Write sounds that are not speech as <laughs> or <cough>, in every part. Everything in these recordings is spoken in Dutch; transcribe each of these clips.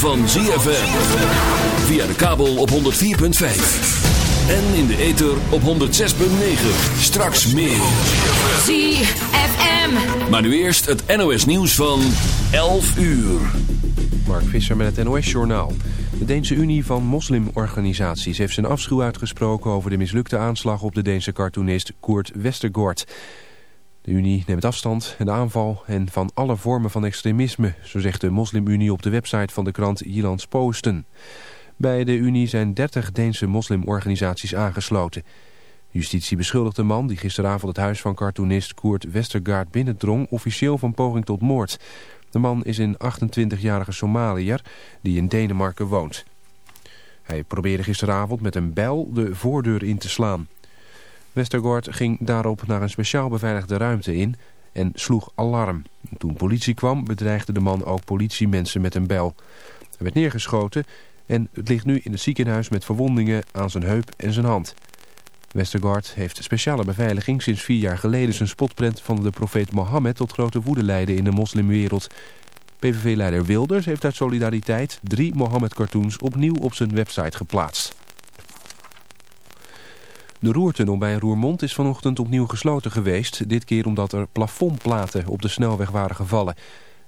van ZFM. Via de kabel op 104.5. En in de ether op 106.9. Straks meer. ZFM. Maar nu eerst het NOS nieuws van 11 uur. Mark Visser met het NOS-journaal. De Deense Unie van Moslimorganisaties heeft zijn afschuw uitgesproken over de mislukte aanslag op de Deense cartoonist Koert Westergaard. De Unie neemt afstand en aanval en van alle vormen van extremisme, zo zegt de Moslimunie op de website van de krant Jyllands Posten. Bij de Unie zijn 30 Deense moslimorganisaties aangesloten. Justitie beschuldigt de man die gisteravond het huis van cartoonist Koert Westergaard binnendrong officieel van poging tot moord. De man is een 28-jarige Somaliër die in Denemarken woont. Hij probeerde gisteravond met een bijl de voordeur in te slaan. Westergaard ging daarop naar een speciaal beveiligde ruimte in en sloeg alarm. Toen politie kwam bedreigde de man ook politiemensen met een bijl. Hij werd neergeschoten en het ligt nu in het ziekenhuis met verwondingen aan zijn heup en zijn hand. Westergaard heeft speciale beveiliging sinds vier jaar geleden zijn spotprint van de profeet Mohammed tot grote woede leiden in de moslimwereld. PVV-leider Wilders heeft uit solidariteit drie Mohammed-cartoons opnieuw op zijn website geplaatst. De roertunnel bij Roermond is vanochtend opnieuw gesloten geweest. Dit keer omdat er plafondplaten op de snelweg waren gevallen.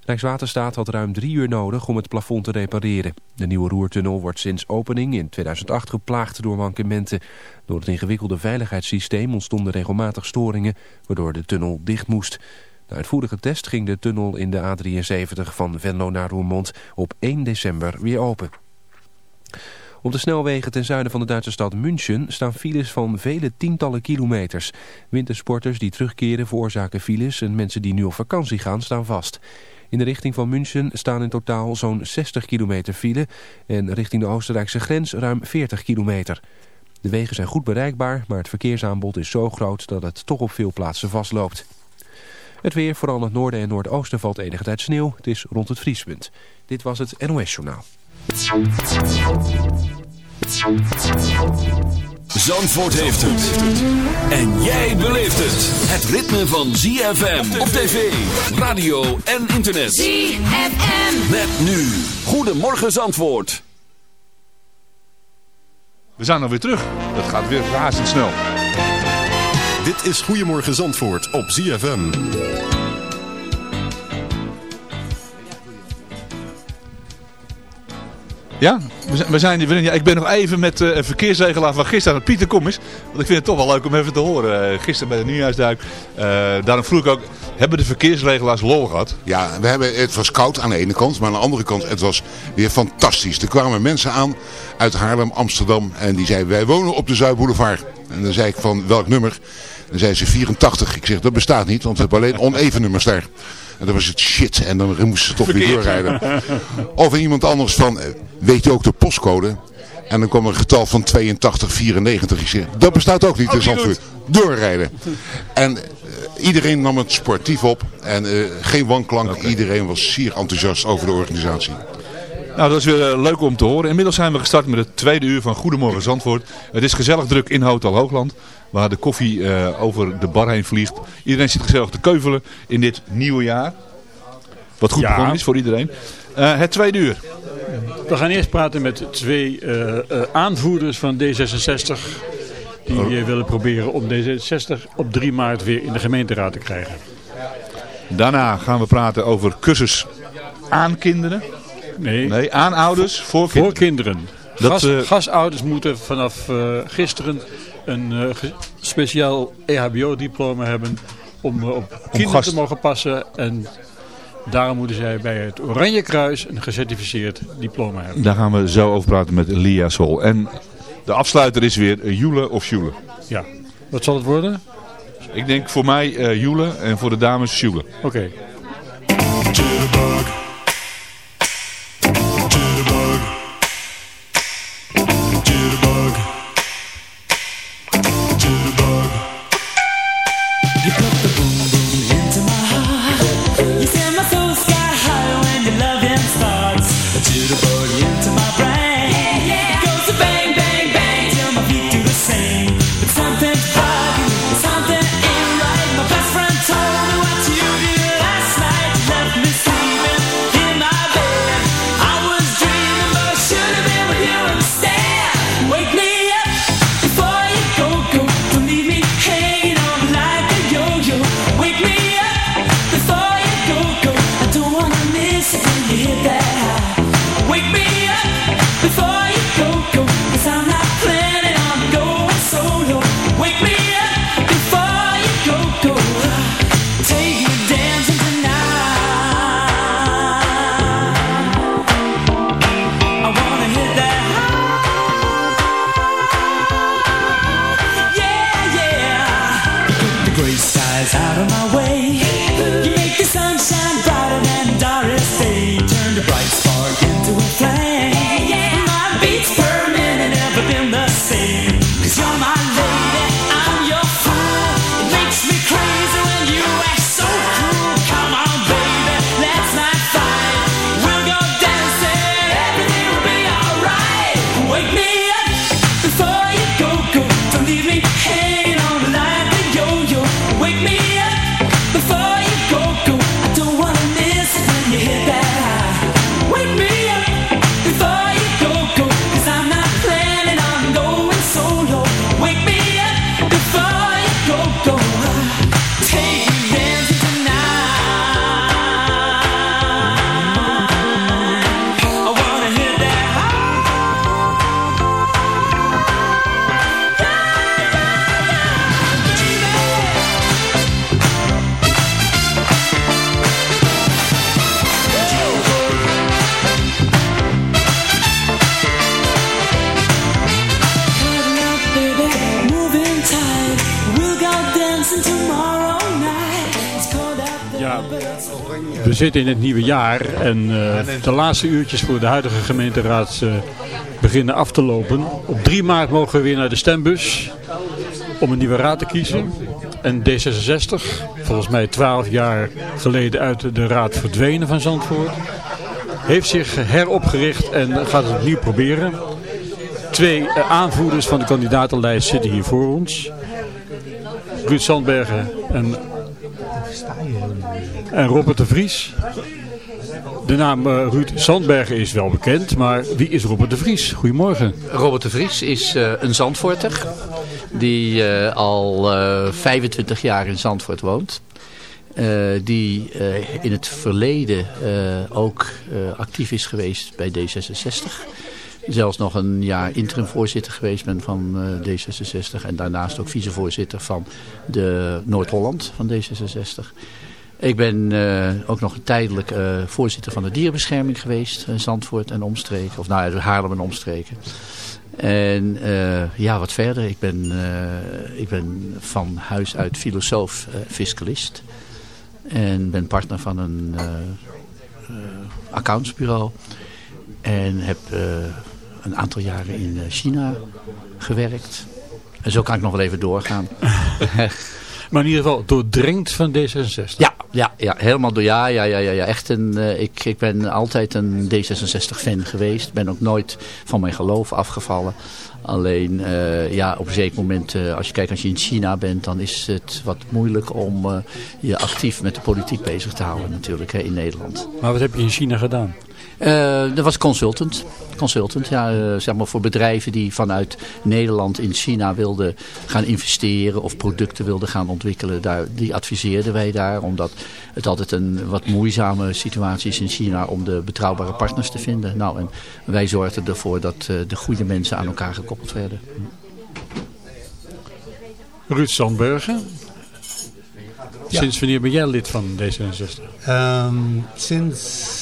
Rijkswaterstaat had ruim drie uur nodig om het plafond te repareren. De nieuwe roertunnel wordt sinds opening in 2008 geplaagd door mankementen. Door het ingewikkelde veiligheidssysteem ontstonden regelmatig storingen... waardoor de tunnel dicht moest. Na uitvoerige test ging de tunnel in de A73 van Venlo naar Roermond op 1 december weer open. Op de snelwegen ten zuiden van de Duitse stad München staan files van vele tientallen kilometers. Wintersporters die terugkeren veroorzaken files en mensen die nu op vakantie gaan staan vast. In de richting van München staan in totaal zo'n 60 kilometer file en richting de Oostenrijkse grens ruim 40 kilometer. De wegen zijn goed bereikbaar, maar het verkeersaanbod is zo groot dat het toch op veel plaatsen vastloopt. Het weer, vooral in het noorden en noordoosten, valt enige tijd sneeuw. Het is rond het vriespunt. Dit was het NOS Journaal. Zandvoort heeft het. En jij beleeft het. Het ritme van ZFM op tv, radio en internet. ZFM. Met nu. Goedemorgen Zandvoort. We zijn alweer terug. Dat gaat weer razendsnel. Dit is Goedemorgen Zandvoort op ZFM. Ja, we zijn. Ja, ik ben nog even met uh, een verkeersregelaar van gisteren Pieter Kom is. Want ik vind het toch wel leuk om even te horen. Uh, gisteren bij de nieuwjaarsduik. Uh, daarom vroeg ik ook, hebben de verkeersregelaars lol gehad? Ja, we hebben, het was koud aan de ene kant, maar aan de andere kant, het was weer fantastisch. Er kwamen mensen aan uit Haarlem, Amsterdam en die zeiden, wij wonen op de Zuidboulevard. En dan zei ik van, welk nummer? Dan zei ze 84. Ik zeg, dat bestaat niet, want we hebben alleen oneven nummers daar. En dan was het shit. En dan moesten ze toch weer doorrijden. Of iemand anders van, weet je ook de postcode? En dan kwam er een getal van 82, 94. Ik zeg, dat bestaat ook niet in Zandvoort. Doorrijden. En uh, iedereen nam het sportief op. En uh, geen wanklank. Okay. Iedereen was zeer enthousiast over de organisatie. Nou, dat is weer uh, leuk om te horen. Inmiddels zijn we gestart met het tweede uur van Goedemorgen Zandvoort. Het is gezellig druk in Hotel Hoogland. Waar de koffie uh, over de bar heen vliegt. Iedereen zit gezellig te keuvelen in dit nieuwe jaar. Wat goed ja. begonnen is voor iedereen. Uh, het tweede uur. We gaan eerst praten met twee uh, aanvoerders van D66. Die oh. willen proberen om D66 op 3 maart weer in de gemeenteraad te krijgen. Daarna gaan we praten over cursus aan kinderen. Nee, nee aan ouders voor, kind voor kinderen. Dat, Gas, uh, gasouders moeten vanaf uh, gisteren een uh, speciaal EHBO-diploma hebben om op om kinderen gast. te mogen passen. En daarom moeten zij bij het Oranje Kruis een gecertificeerd diploma hebben. Daar gaan we zo over praten met Lia Sol. En de afsluiter is weer Jule of Jule. Ja, wat zal het worden? Ik denk voor mij Jule en voor de dames Jule. Oké. Okay. Zitten in het nieuwe jaar en uh, de laatste uurtjes voor de huidige gemeenteraad uh, beginnen af te lopen. Op 3 maart mogen we weer naar de stembus om een nieuwe raad te kiezen. En D66, volgens mij 12 jaar geleden uit de raad verdwenen van Zandvoort, heeft zich heropgericht en gaat het opnieuw proberen. Twee uh, aanvoerders van de kandidatenlijst zitten hier voor ons. Ruud Sandbergen en en Robert de Vries. De naam uh, Ruud Sandbergen is wel bekend, maar wie is Robert de Vries? Goedemorgen. Robert de Vries is uh, een Zandvoorter die uh, al 25 jaar in Zandvoort woont. die in het verleden ook actief is geweest bij D66 zelfs nog een jaar interimvoorzitter geweest ben van D66. En daarnaast ook vicevoorzitter van de Noord-Holland van D66. Ik ben uh, ook nog tijdelijk uh, voorzitter van de dierenbescherming geweest. In Zandvoort en omstreken. Of nou ja, Haarlem en omstreken. En ja, wat verder. Ik ben, ik ben van huis uit filosoof, fiscalist. En ben partner van een accountsbureau. En heb een aantal jaren in China gewerkt. En zo kan ik nog wel even doorgaan. <laughs> Maar in ieder geval doordrenkt van D66. Ja, ja, ja helemaal door. Ja, ja, ja, ja, echt een, uh, ik, ik ben altijd een D66-fan geweest. Ben ook nooit van mijn geloof afgevallen. Alleen, uh, ja, op een zeker moment, uh, als je kijkt als je in China bent, dan is het wat moeilijk om je actief met de politiek bezig te houden natuurlijk hè, in Nederland. Maar wat heb je in China gedaan? Uh, dat was consultant. Consultant, ja, uh, zeg maar voor bedrijven die vanuit Nederland in China wilden gaan investeren of producten wilden gaan ontwikkelen. Daar, die adviseerden wij daar, omdat het altijd een wat moeizame situatie is in China om de betrouwbare partners te vinden. Nou, en wij zorgden ervoor dat uh, de goede mensen aan elkaar gekoppeld werden. Ruud Sandbergen, sinds wanneer ben jij lid van D66? Um, sinds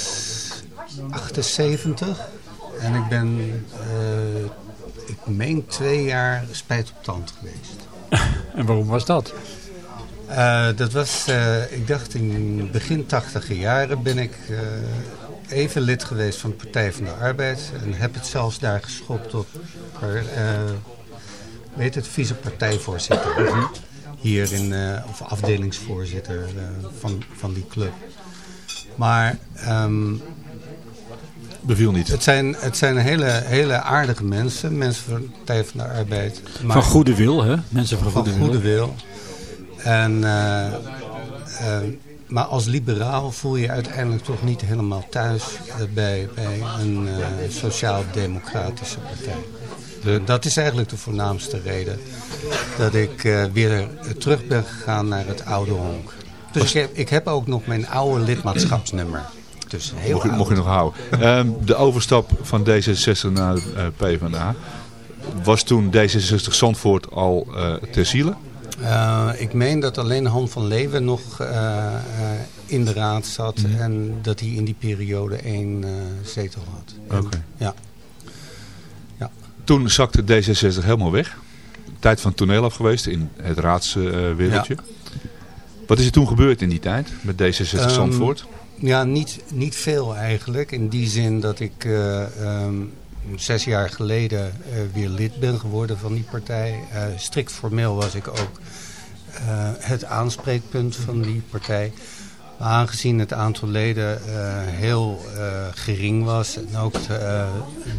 78. En ik ben, uh, ik meen twee jaar spijt op tand geweest. <laughs> en waarom was dat? Uh, dat was, uh, ik dacht in begin tachtige jaren ben ik even lid geweest van de Partij van de Arbeid. En heb het zelfs daar geschopt tot, weet het, vicepartijvoorzitter. Mhm. Hier in, of afdelingsvoorzitter van, van die club. Maar um, beviel niet. Het zijn, het zijn hele, hele aardige mensen. Mensen van de Partij van de Arbeid. Maar van goede wil, hè? Mensen van, van goede, goede wil. En, uh, uh, maar als liberaal voel je uiteindelijk toch niet helemaal thuis uh, bij, bij een sociaal-democratische partij. De... Dat is eigenlijk de voornaamste reden dat ik weer terug ben gegaan naar het oude honk. Dus ik heb, ik heb ook nog mijn oude lidmaatschapsnummer. Heel mocht, je, mocht je nog houden. um, de overstap van D66 naar uh, PvdA. Was toen D66 Zandvoort al uh, ter ziele? Uh, ik meen dat alleen Han van Leeuwen nog in de raad zat. Mm. En dat hij in die periode één zetel had. Oké. Okay. Ja. ja. Toen zakte D66 helemaal weg. Tijd van toneel af geweest in het raadswereldje. Ja. Wat is er toen gebeurd in die tijd met D66 um, ehm, Zandvoort? Ja, niet, niet veel eigenlijk. In die zin dat ik uh, um, zes jaar geleden uh, weer lid ben geworden van die partij. Uh, strikt formeel was ik ook het aanspreekpunt van die partij. Maar aangezien het aantal leden heel gering was en ook de,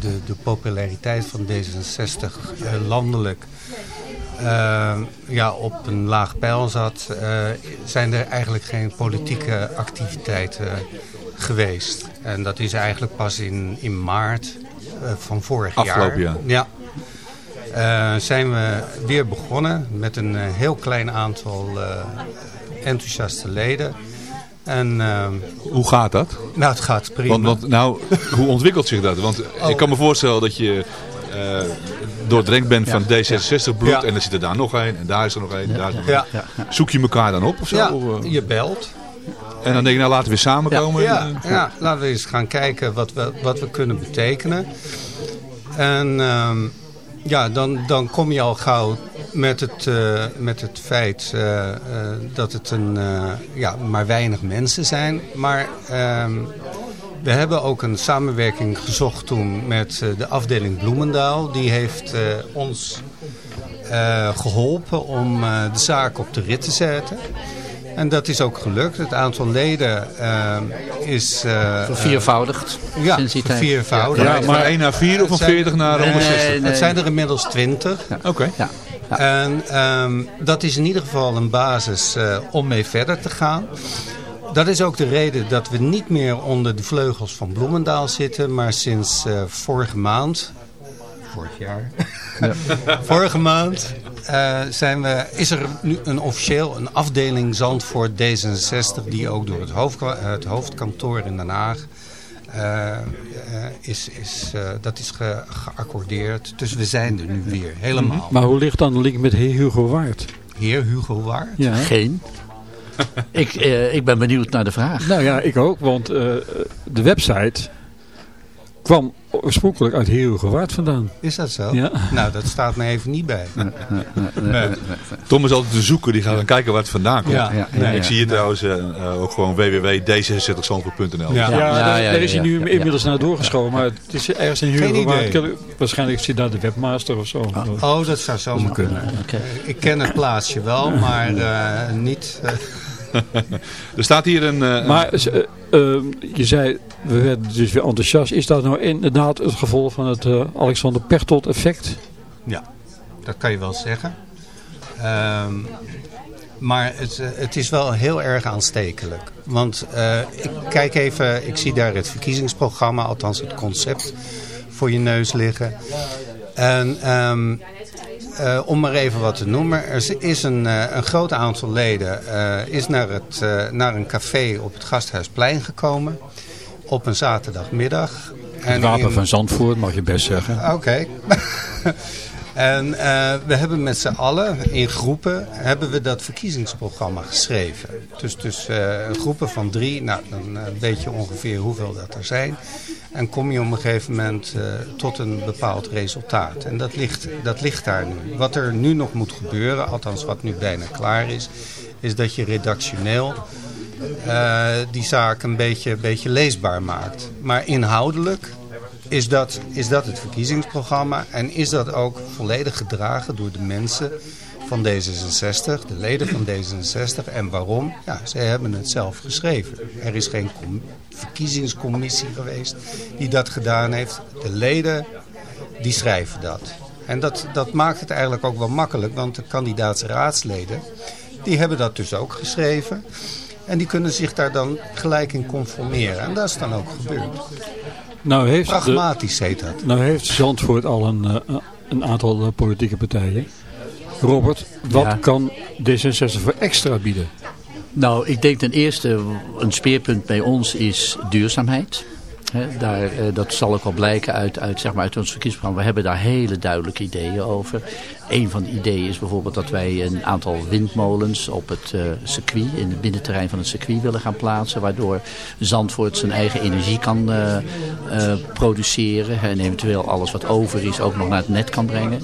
de, de populariteit van D66 landelijk uh, ja, op een laag pijl zat, uh, zijn er eigenlijk geen politieke activiteiten geweest. En dat is eigenlijk pas in, in maart uh, van vorig Afgelopen jaar. jaar. Ja. zijn we weer begonnen met een heel klein aantal enthousiaste leden. En, hoe gaat dat? Nou, het gaat prima. Want, want nou, hoe ontwikkelt zich dat? Want <laughs> oh. ik kan me voorstellen dat je uh, doordrenkt bent van D66 bloed. En er zit er daar nog een. En daar is er nog een. Daar is nog een. Zoek je elkaar dan op of zo? Ja, je belt. En dan denk je, nou laten we samenkomen. Ja, ja, ja, laten we eens gaan kijken wat we, wat we kunnen betekenen. En um, ja, dan, dan kom je al gauw met het, uh, met het feit uh, uh, dat het een, ja, maar weinig mensen zijn. Maar um, we hebben ook een samenwerking gezocht toen met eh, de afdeling Bloemendaal. Die heeft uh, ons uh, geholpen om de zaak op de rit te zetten. En dat is ook gelukt. Het aantal leden is... verviervoudigd. ja, verviervoudigd. Ja, maar 1 naar 4 of van 40 naar 160? Nee, nee, Het zijn er inmiddels 20. Ja. Oké. Okay. Ja. Ja. En um, dat is in ieder geval een basis uh, om mee verder te gaan dat is ook de reden dat we niet meer onder de vleugels van Bloemendaal zitten. Maar sinds uh, vorige maand, vorig jaar, ja. <laughs> vorige maand uh, zijn we, is er nu een officieel een afdeling Zandvoort D66 die ook door het, hoofd, het hoofdkantoor in Den Haag uh, is, is, dat is ge, geaccordeerd. Dus we zijn er nu weer, helemaal. Maar hoe ligt dan de link met heer Hugo Waard? Heer Hugo Waard? Ja. Geen. Ik, uh, ik ben benieuwd naar de vraag. Nou ja, ik ook. Want uh, de website kwam oorspronkelijk uit Herugewaard vandaan. Is dat zo? Ja. Nou, dat staat me even niet bij. Nee, nee, nee, Tom is altijd de zoeken, die gaat dan kijken waar het vandaan komt. Ja, ja, ik zie hier trouwens uh, ook gewoon www.d66zandvoort.nl. Ja, ja, daar is hij nu inmiddels naar doorgeschoven, maar het is ergens in Herugewaard. Waarschijnlijk zit daar de webmaster of zo. Oh, oh dat zou zo kunnen. Okay. Ik ken het plaatsje wel, maar uh, niet... <laughs> er staat hier een... Uh, maar uh, uh, je zei, we werden dus weer enthousiast. Is dat nou inderdaad het gevolg van het Alexander Pechtold effect? Ja, dat kan je wel zeggen. Um, maar het, het is wel heel erg aanstekelijk. Want ik kijk even, ik zie daar het verkiezingsprogramma, althans het concept voor je neus liggen. En um, uh, om maar even wat te noemen. Er is een, uh, een groot aantal leden uh, is naar, het, naar een café op het Gasthuisplein gekomen. Op een zaterdagmiddag. Het wapen in... van Zandvoort mag je best zeggen. Oké. Okay. <laughs> en we hebben met z'n allen in groepen hebben we dat verkiezingsprogramma geschreven. Dus, dus groepen van drie, nou dan weet je ongeveer hoeveel dat er zijn. En kom je op een gegeven moment tot een bepaald resultaat. En dat ligt, dat ligt daar nu. Wat er nu nog moet gebeuren, althans wat nu bijna klaar is... is dat je redactioneel die zaak een beetje, beetje leesbaar maakt. Maar inhoudelijk is dat, is dat het verkiezingsprogramma... en is dat ook volledig gedragen door de mensen van D66, de leden van D66. En waarom? Ja, zij hebben het zelf geschreven. Er is geen verkiezingscommissie geweest die dat gedaan heeft. De leden, die schrijven dat. En dat, dat maakt het eigenlijk ook wel makkelijk, want de kandidaatsraadsleden, die hebben dat dus ook geschreven. En die kunnen zich daar dan gelijk in conformeren. En dat is dan ook gebeurd. Nou heeft Pragmatisch heet dat. Nou heeft Zandvoort al een, eh, een aantal eh, politieke partijen. Robert, wat kan D66 voor extra bieden? Nou, ik denk ten eerste, een speerpunt bij ons is duurzaamheid. Daar, dat zal ook wel blijken uit, uit, zeg maar uit ons verkiezingsprogramma. We hebben daar hele duidelijke ideeën over. Een van de ideeën is bijvoorbeeld dat wij een aantal windmolens op het circuit, in het binnenterrein van het circuit willen gaan plaatsen. Waardoor Zandvoort zijn eigen energie kan produceren. En eventueel alles wat over is ook nog naar het net kan brengen.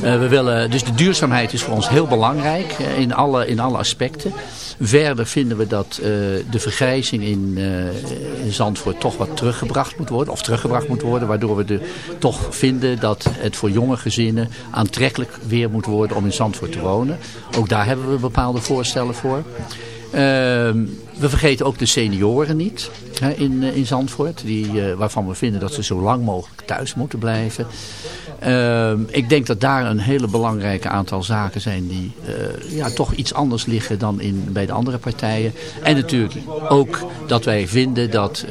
we willen, dus de duurzaamheid is voor ons heel belangrijk in, alle, in alle aspecten. Verder vinden we dat uh, de vergrijzing in, uh, in, Zandvoort toch wat teruggebracht moet worden. Of teruggebracht moet worden. Waardoor we de, toch vinden dat het voor jonge gezinnen aantrekkelijk weer moet worden om in Zandvoort te wonen. Ook daar hebben we bepaalde voorstellen voor. Ehm, we vergeten ook de senioren niet hè, in, eh, in Zandvoort. Die, waarvan we vinden dat ze zo lang mogelijk thuis moeten blijven. Ehm, ik denk dat daar een hele belangrijke aantal zaken zijn die uh, ja, toch iets anders liggen dan in, bij de andere partijen. En natuurlijk ook dat wij vinden dat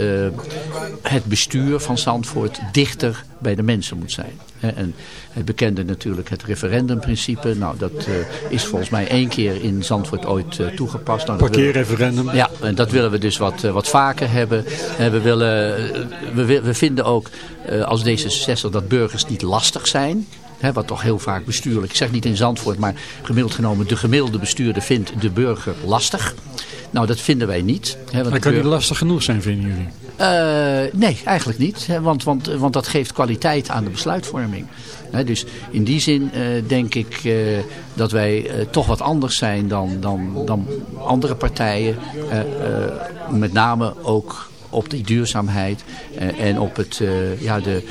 het bestuur van Zandvoort dichter bij de mensen moet zijn. En het bekende natuurlijk het referendumprincipe. Nou, dat uh, is volgens mij één keer in Zandvoort ooit uh, toegepast. Nou, Parkeerreferendum. Ja, en dat willen we dus wat, uh, wat vaker hebben. we, willen, we, we vinden ook als D66 dat burgers niet lastig zijn. Wat toch heel vaak bestuurlijk, ik zeg niet in Zandvoort, maar gemiddeld genomen de gemiddelde bestuurder vindt de burger lastig. Nou, dat vinden wij niet. Hè, want maar kan niet lastig genoeg zijn, vinden jullie? Uh, nee, eigenlijk niet. Hè, want, want, want dat geeft kwaliteit aan de besluitvorming. Hè, dus in die zin uh, denk ik uh, dat wij toch wat anders zijn dan, dan, dan andere partijen. met name ook op die duurzaamheid en op het, ja, de,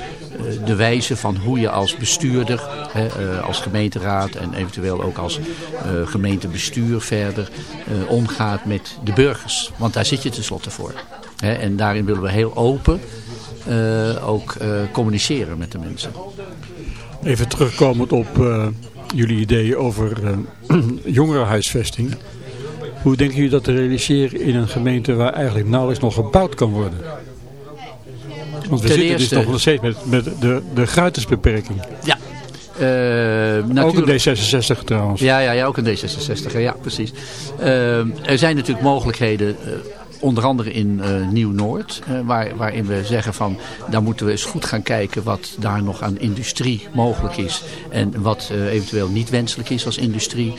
de wijze van hoe je als bestuurder, hè, als gemeenteraad en eventueel ook als gemeentebestuur verder omgaat met de burgers. Want daar zit je tenslotte voor en daarin willen we heel open ook communiceren met de mensen. Even terugkomend op jullie ideeën over <clears throat> jongerenhuisvesting. Hoe denken jullie dat te realiseren in een gemeente waar eigenlijk nauwelijks nog gebouwd kan worden? Want we Ten zitten dus eerste... dus nog steeds met, met de, de gratisbeperking. Ja, uh, ook een D66 trouwens. Ja, ja, ja ook een D66. Ja, precies. Uh, er zijn natuurlijk mogelijkheden onder andere in uh, Nieuw-Noord. Uh, waar, waarin we zeggen van daar moeten we eens goed gaan kijken wat daar nog aan industrie mogelijk is. En wat uh, eventueel niet wenselijk is als industrie.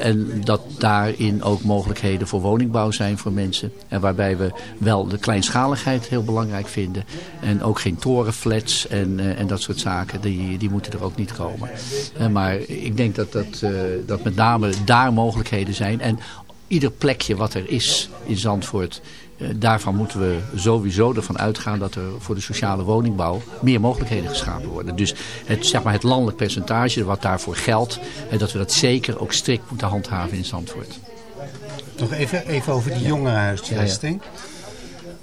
en dat daarin ook mogelijkheden voor woningbouw zijn voor mensen. En waarbij we wel de kleinschaligheid heel belangrijk vinden. En ook geen torenflats en, en dat soort zaken. Die, die moeten er ook niet komen. maar ik denk dat, dat, dat met name daar mogelijkheden zijn. En ieder plekje wat er is in Zandvoort, eh, daarvan moeten we sowieso ervan uitgaan dat er voor de sociale woningbouw meer mogelijkheden geschapen worden. Dus het, zeg maar het landelijk percentage wat daarvoor geldt, eh, dat we dat zeker ook strikt moeten handhaven in Zandvoort. Nog even, even over die jongerenhuisvesting.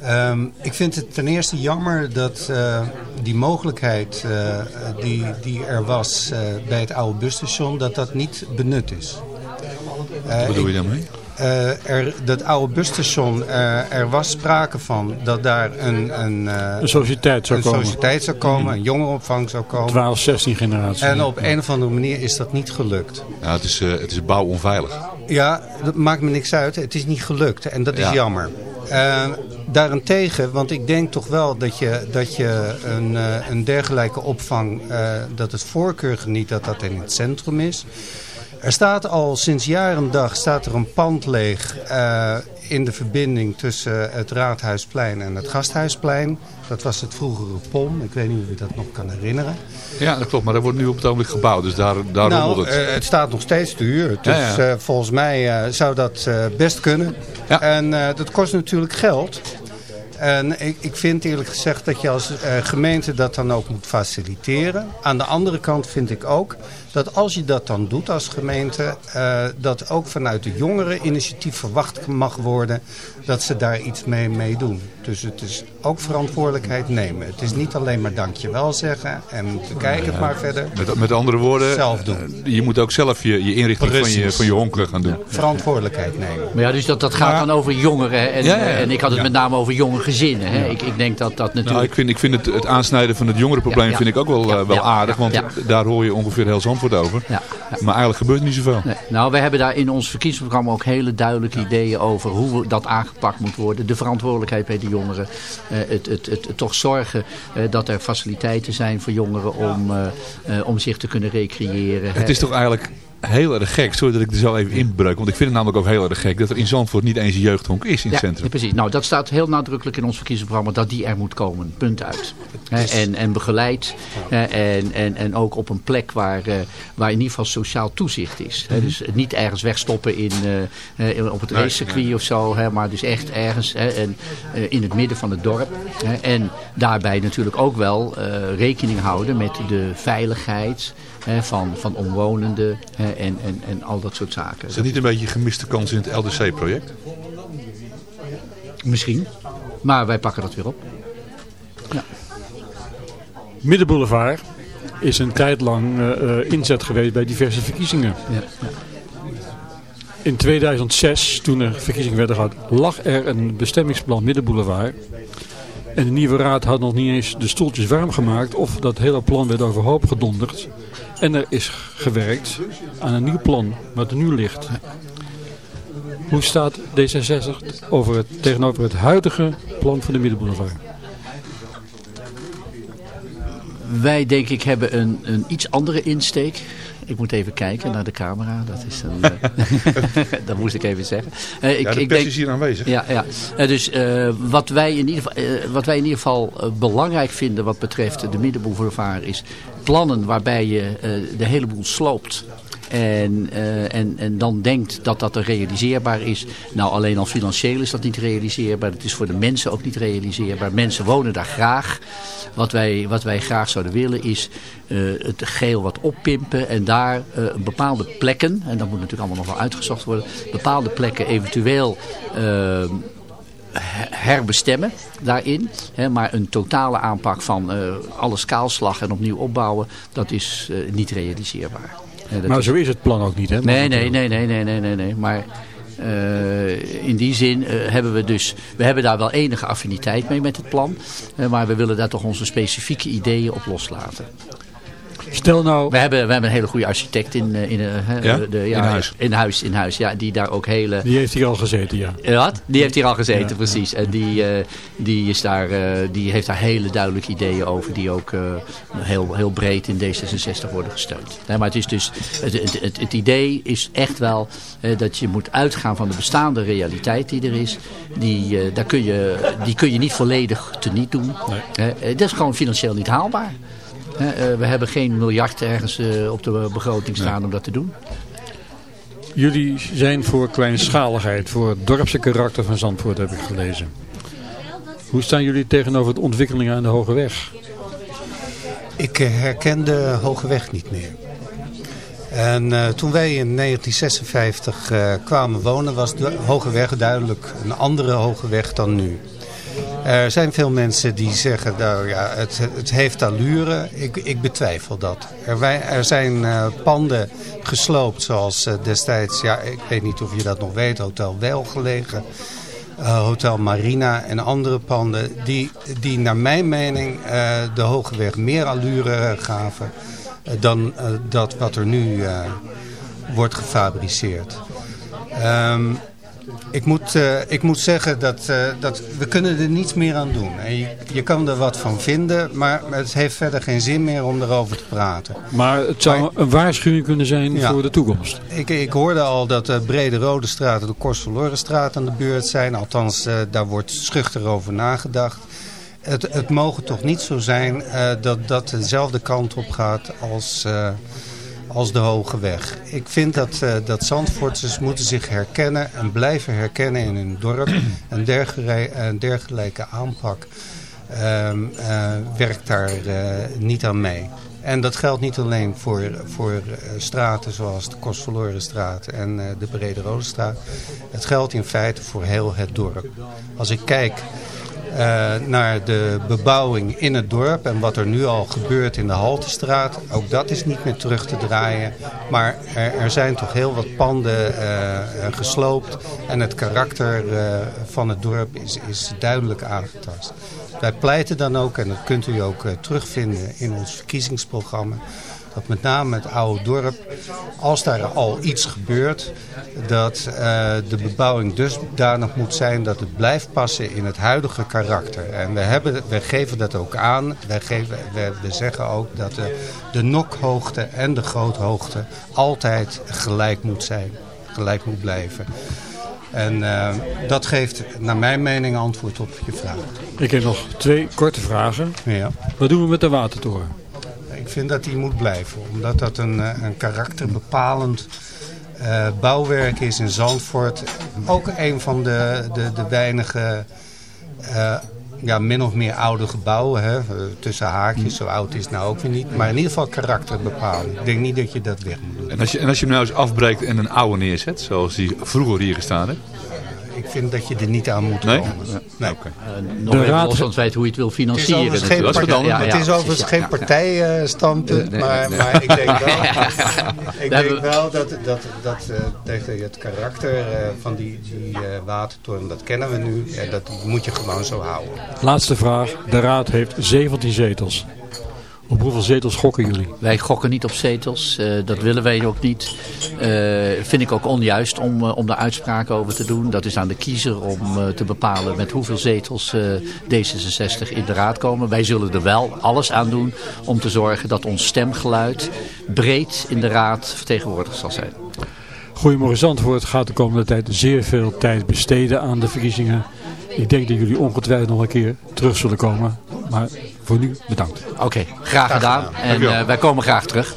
Ja, um, ik vind het ten eerste jammer dat uh, die mogelijkheid uh, die, die er was uh, bij het oude busstation, dat dat niet benut is. Wat bedoel je daarmee? Uh, er, dat oude busstation, uh, er was sprake van dat daar een, een, uh, een sociëteit zou een komen. sociëteit zou komen, een jongerenopvang zou komen. 12, 16 generatie. En op een of andere manier is dat niet gelukt. Ja, het is, het is bouwonveilig. Ja, dat maakt me niks uit. Het is niet gelukt en dat is ja. jammer. daarentegen, want ik denk toch wel dat je, dat je een, een dergelijke opvang, dat het voorkeur geniet dat dat in het centrum is. Er staat al sinds jaar en dag staat er een pand leeg uh, in de verbinding tussen het Raadhuisplein en het Gasthuisplein. Dat was het vroegere POM. Ik weet niet of u dat nog kan herinneren. Ja, dat klopt. Maar dat wordt nu op het ogenblik gebouwd. Dus daar, daar nou, het. Uh, het staat nog steeds te huur. Dus ja, ja. Uh, volgens mij zou dat best kunnen. Ja. En dat kost natuurlijk geld. En ik, ik vind eerlijk gezegd dat je als uh, gemeente dat dan ook moet faciliteren. Aan de andere kant vind ik ook dat als je dat dan doet als gemeente... Uh, dat ook vanuit de jongeren initiatief verwacht mag worden... dat ze daar iets mee, mee doen. Dus het is ook verantwoordelijkheid nemen. Het is niet alleen maar dankjewel zeggen en bekijk het maar verder. Met, met andere woorden, zelf doen. je moet ook zelf je, je inrichting van je, van je gaan doen. Ja. Verantwoordelijkheid nemen. Maar ja, dus dat, dat gaat maar, dan over jongeren. En, ja, ja, en ik had het met name over jonge gezinnen. Hè. Ik, ik denk dat dat natuurlijk... Nou, ik vind, ik vind het, het aansnijden van het jongerenprobleem vind ik ook wel, uh, wel aardig. Want daar hoor je ongeveer heel Zandvoort Zandvoort over. Ja, Maar eigenlijk gebeurt niet zoveel. Nee. Nou, we hebben daar in ons verkiezingsprogramma ook hele duidelijke ideeën over hoe dat aangepakt moet worden. De verantwoordelijkheid bij de jongeren. Uh, het, het, het, toch zorgen uh, dat er faciliteiten zijn voor jongeren om, uh, om zich te kunnen recreëren. Het is toch eigenlijk heel erg gek, sorry dat ik er zo even inbreuk, want ik vind het namelijk ook heel erg gek dat er in Zandvoort niet eens een jeugdhonk is in het centrum. Ja, precies. Nou, dat staat heel nadrukkelijk in ons verkiezingsprogramma dat die er moet komen. Punt uit. En, en begeleid en, en, en ook op een plek waar, uh, waar in ieder geval sociaal toezicht is. Mm Dus niet ergens wegstoppen in, uh, op het racecircuit of zo, maar dus echt ergens en, in het midden van het dorp. En daarbij natuurlijk ook wel rekening houden met de veiligheid van, van omwonenden en, en, en al dat soort zaken. Is dat niet een beetje gemiste kans in het LDC-project? Misschien, maar wij pakken dat weer op. Ja. Middenboulevard is een tijd lang uh, inzet geweest bij diverse verkiezingen. Ja, ja. In 2006, toen er verkiezingen werden gehad, lag er een bestemmingsplan Middenboulevard. En de nieuwe raad had nog niet eens de stoeltjes warm gemaakt of dat hele plan werd overhoop gedonderd. En er is gewerkt aan een nieuw plan wat er nu ligt. Hoe staat D66 over het, tegenover het huidige plan van de Middenboulevard? Wij denk ik hebben een, een iets andere insteek. Ik moet even kijken naar de camera. Dat, is een, uh, <laughs> <laughs> dat moest ik even zeggen. Uh, ik, ja, de ik denk, is hier aanwezig. Ja, ja. Uh, dus wat, wij in ieder geval, wat wij in ieder geval belangrijk vinden wat betreft de middenboulevard is plannen waarbij je de hele boel sloopt. En, uh, en, en dan denkt dat dat er realiseerbaar is. Nou, alleen al financieel is dat niet realiseerbaar. Het is voor de mensen ook niet realiseerbaar. Mensen wonen daar graag. Wat wij, wat wij graag zouden willen is uh, het geel wat oppimpen. En daar uh, bepaalde plekken, en dat moet natuurlijk allemaal nog wel uitgezocht worden. Bepaalde plekken eventueel herbestemmen daarin. Hè, maar een totale aanpak van uh, alle skaalslag en opnieuw opbouwen, dat is niet realiseerbaar maar zo is het plan ook niet, hè? Nee, nee, nee, nee, nee, nee, nee, nee. Maar uh, in die zin uh, hebben we dus... We hebben daar wel enige affiniteit mee met het plan. Uh, maar we willen daar toch onze specifieke ideeën op loslaten. Stel nou... We hebben, we hebben een hele goede architect in, in, ja? de, ja, in huis. In huis, in huis, ja. Die daar ook hele... Die heeft hier al gezeten, ja. Wat? Die heeft hier al gezeten, ja. precies. En die, uh, die, is daar, uh, die heeft daar hele duidelijke ideeën over. Die ook uh, heel, heel breed in D66 worden gesteund. Nee, maar het is dus... Het, het, het, het idee is echt wel dat je moet uitgaan van de bestaande realiteit die er is. Die, daar kun, je, die kun je niet volledig teniet doen. Nee. dat is gewoon financieel niet haalbaar. Uh, we hebben geen miljard ergens uh, op de begroting staan om dat te doen. Jullie zijn voor kleinschaligheid, voor het dorpse karakter van Zandvoort heb ik gelezen. Hoe staan jullie tegenover de ontwikkelingen aan de Hoge Weg? Ik eh, herken de Hoge Weg niet meer. En uh, toen wij in 1956 uh, kwamen wonen was de Hoge Weg duidelijk een andere Hoge Weg dan nu. Er zijn veel mensen die zeggen, nou ja, het, het heeft allure. Ik, ik betwijfel dat. Er, er zijn uh, panden gesloopt zoals uh, destijds, ja, ik weet niet of je dat nog weet, Hotel Welgelegen. Uh, Hotel Marina en andere panden die, die naar mijn mening de Hoge Weg meer allure gaven dan dat wat er nu wordt gefabriceerd. Um, ik moet, uh, ik moet zeggen dat, uh, dat we kunnen er niets meer aan doen. En je, je, kan er wat van vinden, maar het heeft verder geen zin meer om erover te praten. Maar het zou maar, een waarschuwing kunnen zijn ja, voor de toekomst. Ik, ik hoorde al dat de Brede Rode Straat en de Korselorenstraat aan de beurt zijn. Althans, uh, daar wordt schuchter over nagedacht. Het, het mogen toch niet zo zijn dat dat dezelfde kant op gaat als als de Hoge Weg. Ik vind dat, uh, dat moeten zich herkennen en blijven herkennen in hun dorp. Een dergelijke, dergelijke aanpak uh, uh, werkt daar uh, niet aan mee. En dat geldt niet alleen voor, voor straten zoals de Kostverlorenstraat en de Brede Rode Straat. Het geldt in feite voor heel het dorp. Als ik kijk naar de bebouwing in het dorp en wat er nu al gebeurt in de Haltestraat. Ook dat is niet meer terug te draaien. Maar er, er zijn toch heel wat panden uh, gesloopt en het karakter uh, van het dorp is, is duidelijk aangetast. Wij pleiten dan ook, en dat kunt u ook terugvinden in ons verkiezingsprogramma, Dat met name het oude dorp, als daar al iets gebeurt, dat de bebouwing dusdanig moet zijn dat het blijft passen in het huidige karakter. En we, hebben, we geven dat ook aan. Wij geven, we, we zeggen ook dat de, de nokhoogte en de groothoogte altijd gelijk moet zijn. Gelijk moet blijven. En uh, dat geeft naar mijn mening antwoord op je vraag. Ik heb nog twee korte vragen. Ja. Wat doen we met de watertoren? Ik vind dat die moet blijven. Omdat dat een, een karakterbepalend uh, bouwwerk is in Zandvoort. Ook een van de, de, de weinige uh, ja, min of meer oude gebouwen. Hè? Tussen haakjes, zo oud is het nou ook weer niet. Maar in ieder geval karakter bepalen. Ik denk niet dat je dat weg moet doen. En als je, en als je hem nou eens afbreekt en een oude neerzet, zoals die vroeger hier gestaan heeft? Ik vind dat je er niet aan moet nee? komen. Nee. Okay. Uh, nog de raad los weet hoe je het wil financieren. Het is overigens geen, partij, ja, ja, het is overigens ja, geen partijstandpunt, nee, maar, nee. maar ik denk wel, <laughs> ik denk wel dat, dat, dat uh, tegen het karakter uh, van die, die uh, watertoren, dat kennen we nu, en dat moet je gewoon zo houden. Laatste vraag. De raad heeft 17 zetels. Op hoeveel zetels gokken jullie? Wij gokken niet op zetels. Uh, dat willen wij ook niet. Uh, vind ik ook onjuist om, uh, om daar uitspraken over te doen. Dat is aan de kiezer om te bepalen met hoeveel zetels D66 in de raad komen. Wij zullen er wel alles aan doen om te zorgen dat ons stemgeluid breed in de raad vertegenwoordigd zal zijn. Goedemorgen Zandvoort gaat de komende tijd zeer veel tijd besteden aan de verkiezingen. Ik denk dat jullie ongetwijfeld nog een keer terug zullen komen. Maar voor nu bedankt. Oké, okay, graag gedaan. En uh, wij komen graag terug.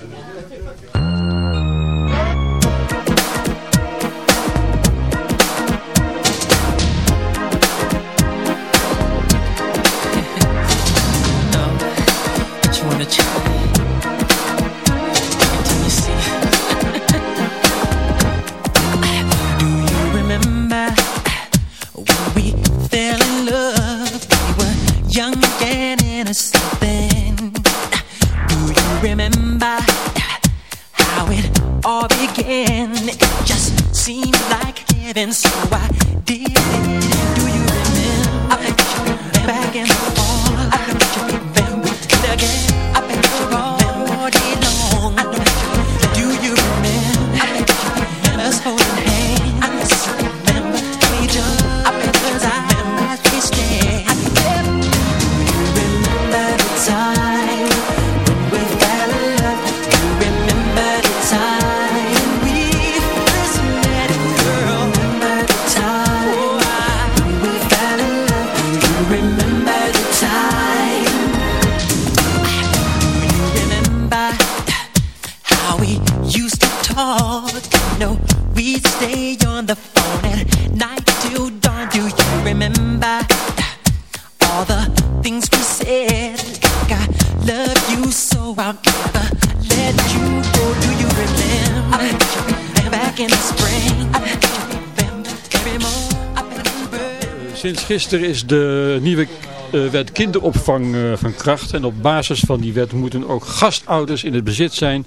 Gisteren is de nieuwe uh, wet kinderopvang uh, van kracht. En op basis van die wet moeten ook gastouders in het bezit zijn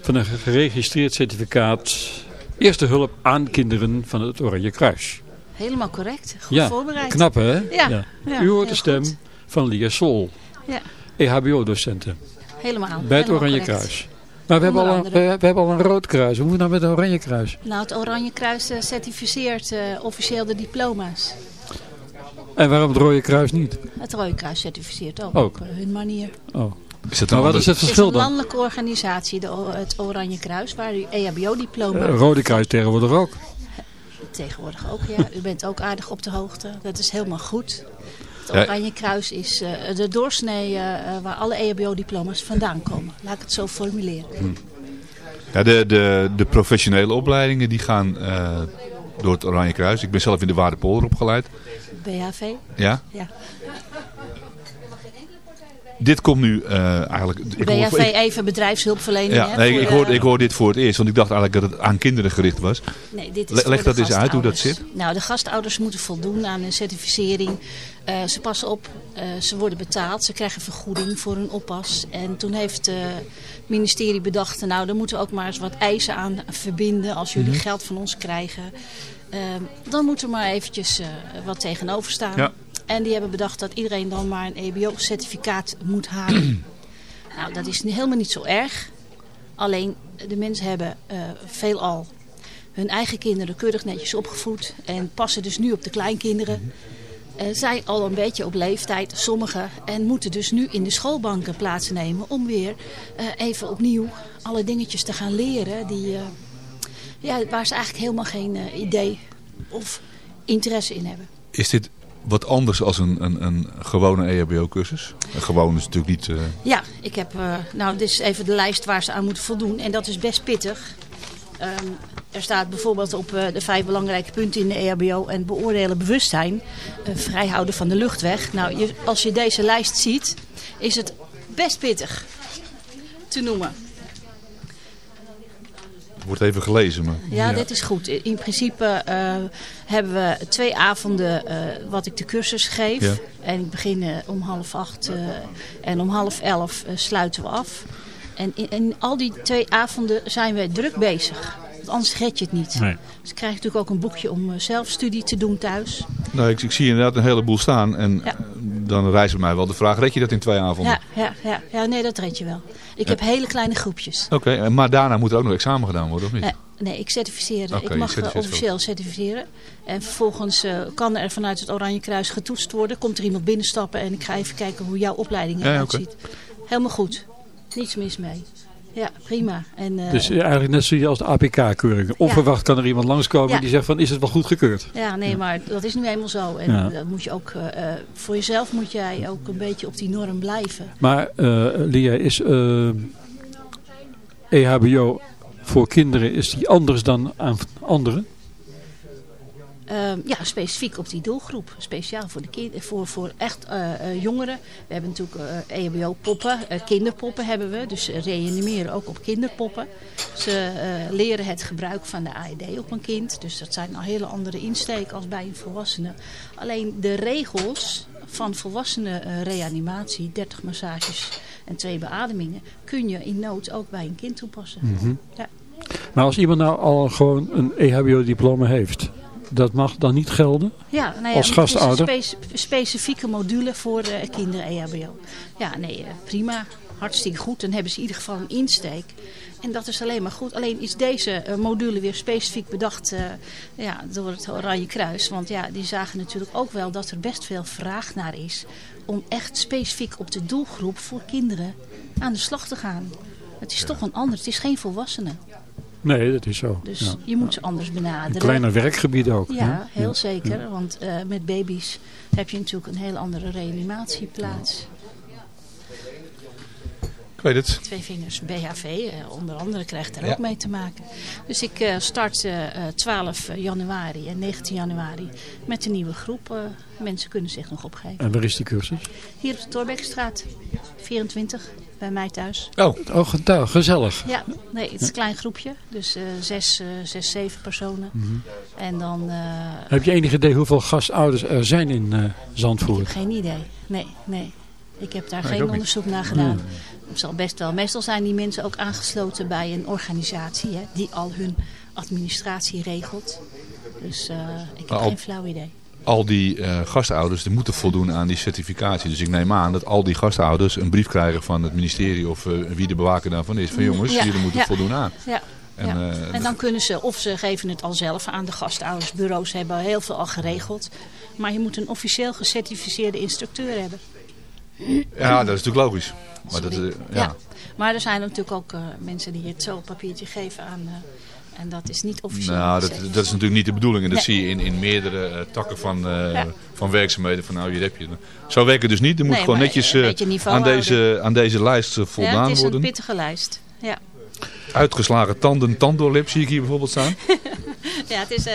van een geregistreerd certificaat eerste hulp aan kinderen van het Oranje Kruis. Helemaal correct. Goed ja, voorbereid. knap hè? Ja. ja. U hoort de stem goed. van Lia Sol. Ja. EHBO-docenten. Helemaal. Bij het Oranje correct. Kruis. Maar we hebben, al een, we, we, hebben al een rood kruis. Hoe moet nou met een oranje kruis? Nou, het Oranje Kruis uh, certificeert officieel de diploma's. En waarom het Rode Kruis niet? Het Rode Kruis certificeert ook, ook. op hun manier. Oh. Is het maar wat is het verschil dan? Het is een landelijke organisatie, de, het Oranje Kruis, waar u EHBO-diploma... Uh, Rode Kruis tegenwoordig ook? Tegenwoordig ook, ja. U bent ook aardig op de hoogte. Dat is helemaal goed. Het Oranje Kruis is uh, de doorsnee uh, waar alle EHBO-diploma's vandaan komen. Laat ik het zo formuleren. Hm. Ja, de, de, de professionele opleidingen die gaan uh, door het Oranje Kruis. Ik ben zelf in de Waardepolder opgeleid. BHV? Ja? Ja. Dit komt nu uh, eigenlijk... Ik BHV hoor, ik, even bedrijfshulpverlening. Ja, hè, nee, ik, hoor, ik hoor dit voor het eerst, want ik dacht eigenlijk dat het aan kinderen gericht was. Nee, dit is Le leg dat eens uit hoe dat zit. Nou, de gastouders moeten voldoen aan een certificering. Uh, ze passen op, uh, ze worden betaald, ze krijgen vergoeding voor hun oppas. En toen heeft het ministerie bedacht, nou, daar moeten we ook maar eens wat eisen aan verbinden als jullie mm -hmm. geld van ons krijgen. Uh, dan moet er maar eventjes wat tegenover staan. Ja. En die hebben bedacht dat iedereen dan maar een EBO-certificaat moet halen. <clears throat> nou, dat is helemaal niet zo erg. Alleen de mensen hebben veelal hun eigen kinderen keurig netjes opgevoed. En passen dus nu op de kleinkinderen. Uh, zijn al een beetje op leeftijd, sommigen. En moeten dus nu in de schoolbanken plaatsnemen om weer even opnieuw alle dingetjes te gaan leren. Die, ja, waar ze eigenlijk helemaal geen idee of interesse in hebben. Is dit wat anders als een, een, een gewone EHBO-cursus? Gewoon is natuurlijk niet... Uh... Ja, ik heb... Uh, nou, dit is even de lijst waar ze aan moeten voldoen. En dat is best pittig. Um, er staat bijvoorbeeld op uh, de vijf belangrijke punten in de EHBO... en beoordelen bewustzijn, vrijhouden van de luchtweg. Nou, je, als je deze lijst ziet, is het best pittig te noemen wordt even gelezen. Maar... Ja, dit is goed. In principe uh, hebben we twee avonden uh, wat ik de cursus geef. Ja. En ik begin uh, om half acht en om half elf sluiten we af. En in, in, al die twee avonden zijn we druk bezig. Want anders red je het niet. Nee. Dus ik krijg natuurlijk ook een boekje om zelfstudie te doen thuis. Nou, ik, ik zie inderdaad een heleboel staan. En ja. Dan rijst mij wel de vraag, red je dat in twee avonden? Ja, ja, ja, ja nee, dat red je wel. Ik heb hele kleine groepjes. Oké, maar daarna moet er ook nog examen gedaan worden, of niet? Nee, nee ik certificeer. ik mag officieel certificeren. En vervolgens uh, kan er vanuit het Oranje Kruis getoetst worden. Komt er iemand binnenstappen en ik ga even kijken hoe jouw opleiding eruit ja, ziet. Helemaal goed. Niets mis mee. Ja, prima. En, uh, dus eigenlijk net zoals als de APK-keuring. Onverwacht kan er iemand langskomen die zegt van is het wel goed gekeurd? Ja, nee, maar dat is nu eenmaal zo. En dat moet je ook, uh, voor jezelf moet jij ook een beetje op die norm blijven. Maar uh, Lia, is EHBO voor kinderen, is die anders dan aan anderen? Uh, ja, specifiek op die doelgroep. Speciaal voor, de kind, voor, voor echt uh, uh, jongeren. We hebben natuurlijk uh, EHBO-poppen, kinderpoppen hebben we. Dus reanimeren ook op kinderpoppen. Ze leren het gebruik van de AED op een kind. Dus dat zijn al hele andere insteek als bij een volwassene. Alleen de regels van volwassenen reanimatie, 30 massages en twee beademingen... kun je in nood ook bij een kind toepassen. Mm -hmm. ja. Maar als iemand nou al gewoon een EHBO-diploma heeft dat mag dan niet gelden ja, nou ja, als gastouder? Een spe specifieke module voor uh, kinderen EHBO. Ja, nee, uh, prima. Hartstikke goed. Dan hebben ze in ieder geval een insteek. En dat is alleen maar goed. Alleen is deze uh, module weer specifiek bedacht ja, door het Oranje Kruis. Want ja, die zagen natuurlijk ook wel dat er best veel vraag naar is. Om echt specifiek op de doelgroep voor kinderen aan de slag te gaan. Het is toch een ander. Het is geen volwassene. Nee, dat is zo. Dus je moet ze anders benaderen. Een kleiner werkgebied ook. Ja, heel zeker. Want uh, met baby's heb je natuurlijk een heel andere reanimatieplaats. Ik weet het. Twee vingers BHV, uh, onder andere, krijgt daar ook mee te maken. Dus ik uh, start 12 januari en 19 januari met een nieuwe groep. mensen kunnen zich nog opgeven. En waar is die cursus? Hier op de Torbekstraat, 24 bij mij thuis. Oh, oh gezellig. Ja, nee, het is een klein groepje. Dus uh, zes, uh, zes, zeven personen. Mm -hmm. En dan... Uh, heb je enig idee hoeveel gastouders er zijn in Zandvoort? Ik heb geen idee. Nee, nee. Ik heb daar nee, geen onderzoek naar gedaan. Het zal best wel. Meestal zijn die mensen ook aangesloten bij een organisatie hè, die al hun administratie regelt. Dus ik heb al, geen flauw idee al die uh, gastouders die moeten voldoen aan die certificatie. Dus ik neem aan dat al die gastouders een brief krijgen van het ministerie of uh, wie de bewaker daarvan is. Van jongens, ja, jullie moeten ja, voldoen aan. Ja. En. Uh, en dan kunnen ze, of ze geven het al zelf aan de gastoudersbureaus, hebben heel veel al geregeld. Maar je moet een officieel gecertificeerde instructeur hebben. Ja, dat is natuurlijk logisch. Maar, dat, ja. ja. maar er zijn natuurlijk ook mensen die het zo op papiertje geven aan en dat is niet officieel. Nou, dat, dat, is natuurlijk niet de bedoeling. En dat zie je in, in meerdere uh, takken van, uh, ja. van werkzaamheden. Van nou, hier heb je. Zo werken dus niet. Er moet nee, gewoon netjes uh, aan, deze, aan deze lijst voldaan worden. Ja, het is een pittige lijst. Ja. Uitgeslagen tanden, tanddoorlip zie ik hier bijvoorbeeld staan. <laughs> <laughs> ja, het is, uh,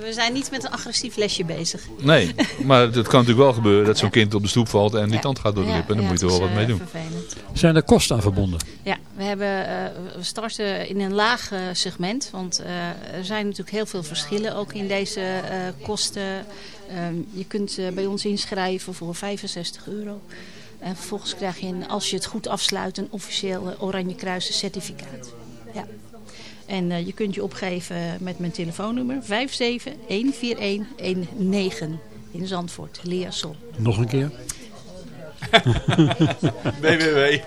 we zijn niet met een agressief lesje bezig. Nee, maar het kan natuurlijk wel gebeuren dat zo'n kind op de stoep valt en die tand gaat door de lip. En dan moet je er wel wat mee doen. Vervelend. Zijn er kosten aan verbonden? Ja, we, hebben, uh, we starten in een laag segment. Want er zijn natuurlijk heel veel verschillen ook in deze kosten. Ehm, je kunt bij ons inschrijven voor 65 euro. En vervolgens krijg je, een, als je het goed afsluit, een officieel Oranje Kruis certificaat. Ja. En uh, je kunt je opgeven met mijn telefoonnummer 5714119 in Zandvoort, Liason. Nog een keer? <laughs> www.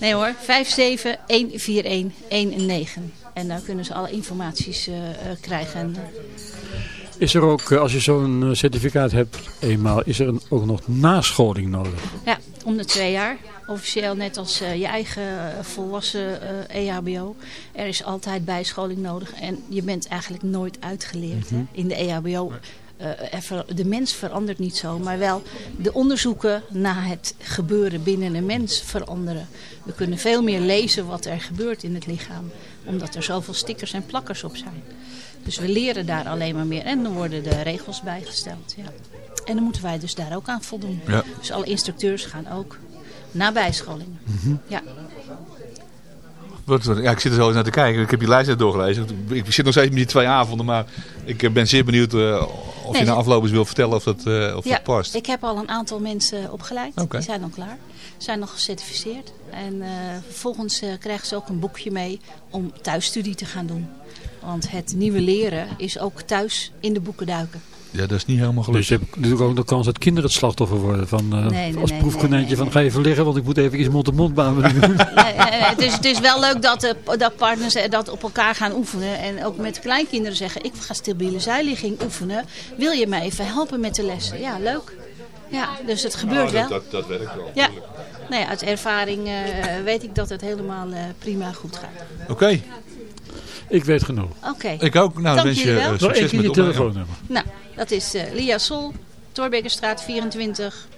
Nee hoor, 5714119. En daar kunnen ze alle informaties uh, krijgen. En, is er ook, als je zo'n certificaat hebt eenmaal, is er een, ook nog nascholing nodig? Ja, om de twee jaar. Officieel net als je eigen volwassen EHBO. Er is altijd bijscholing nodig. En je bent eigenlijk nooit uitgeleerd hè, mhm. in de EHBO. de mens verandert niet zo, maar wel de onderzoeken naar het gebeuren binnen een mens veranderen. We kunnen veel meer lezen wat er gebeurt in het lichaam. Omdat er zoveel stickers en plakkers op zijn. Dus we leren daar alleen maar meer. En dan worden de regels bijgesteld. Ja. En dan moeten wij dus daar ook aan voldoen. Ja. Dus alle instructeurs gaan ook naar bijscholingen. Mm Ja. Ja, ik zit er zo eens naar te kijken. Ik heb je lijst net doorgelezen. Ik zit nog steeds met die twee avonden, maar ik ben zeer benieuwd uh, of je na afloop eens wil vertellen of dat, uh, of ja, dat past. ik heb al een aantal mensen opgeleid. Okay. Die zijn dan klaar. Zijn nog gecertificeerd. En uh, vervolgens krijgen ze ook een boekje mee om thuisstudie te gaan doen. Want het nieuwe leren is ook thuis in de boeken duiken. Ja, dat is niet helemaal gelukt. Dus je hebt natuurlijk ook de kans dat kinderen het slachtoffer worden. Van, uh, nee, nee, als proefkonijntje van ga even liggen, want ik moet even iets mond-to-mond doen. het, is, het is wel leuk dat, de, dat partners dat op elkaar gaan oefenen. En ook met kleinkinderen zeggen, ik ga stabiele zijligging oefenen. Wil je mij even helpen met de lessen? Ja, leuk. Ja, dus het gebeurt nou, wel. Dat, dat, werkt wel. Ja. Nee, uit ervaring uh, weet ik dat het helemaal uh, prima goed gaat. Oké. Ik weet genoeg. Oké. Ik ook. Nou, Dank wens je uh, succes met je telefoonnummer. Nou, dat is uh, Lia Sol, Torbekkerstraat 24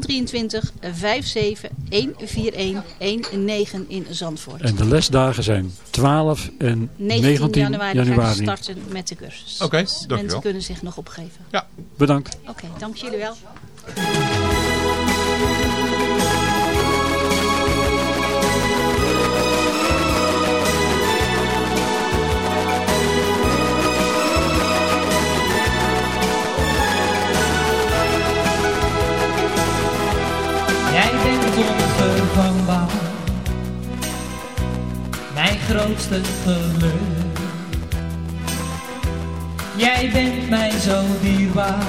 023 57 141 19 in Zandvoort. En de lesdagen zijn 12 en 19, 19 januari. januari. starten met de cursus. Oké, okay, dus mensen kunnen zich nog opgeven. Ja. Bedankt. Oké, okay, dank jullie wel. Mijn grootste geluk. Jij bent mij zo dierbaar.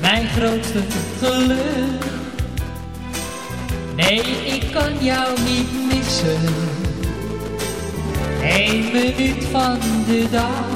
Mijn grootste geluk. Nee, ik kan jou niet missen. Eén minuut van de dag.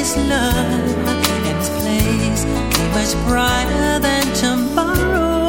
it is love And this place. Be much brighter than tomorrow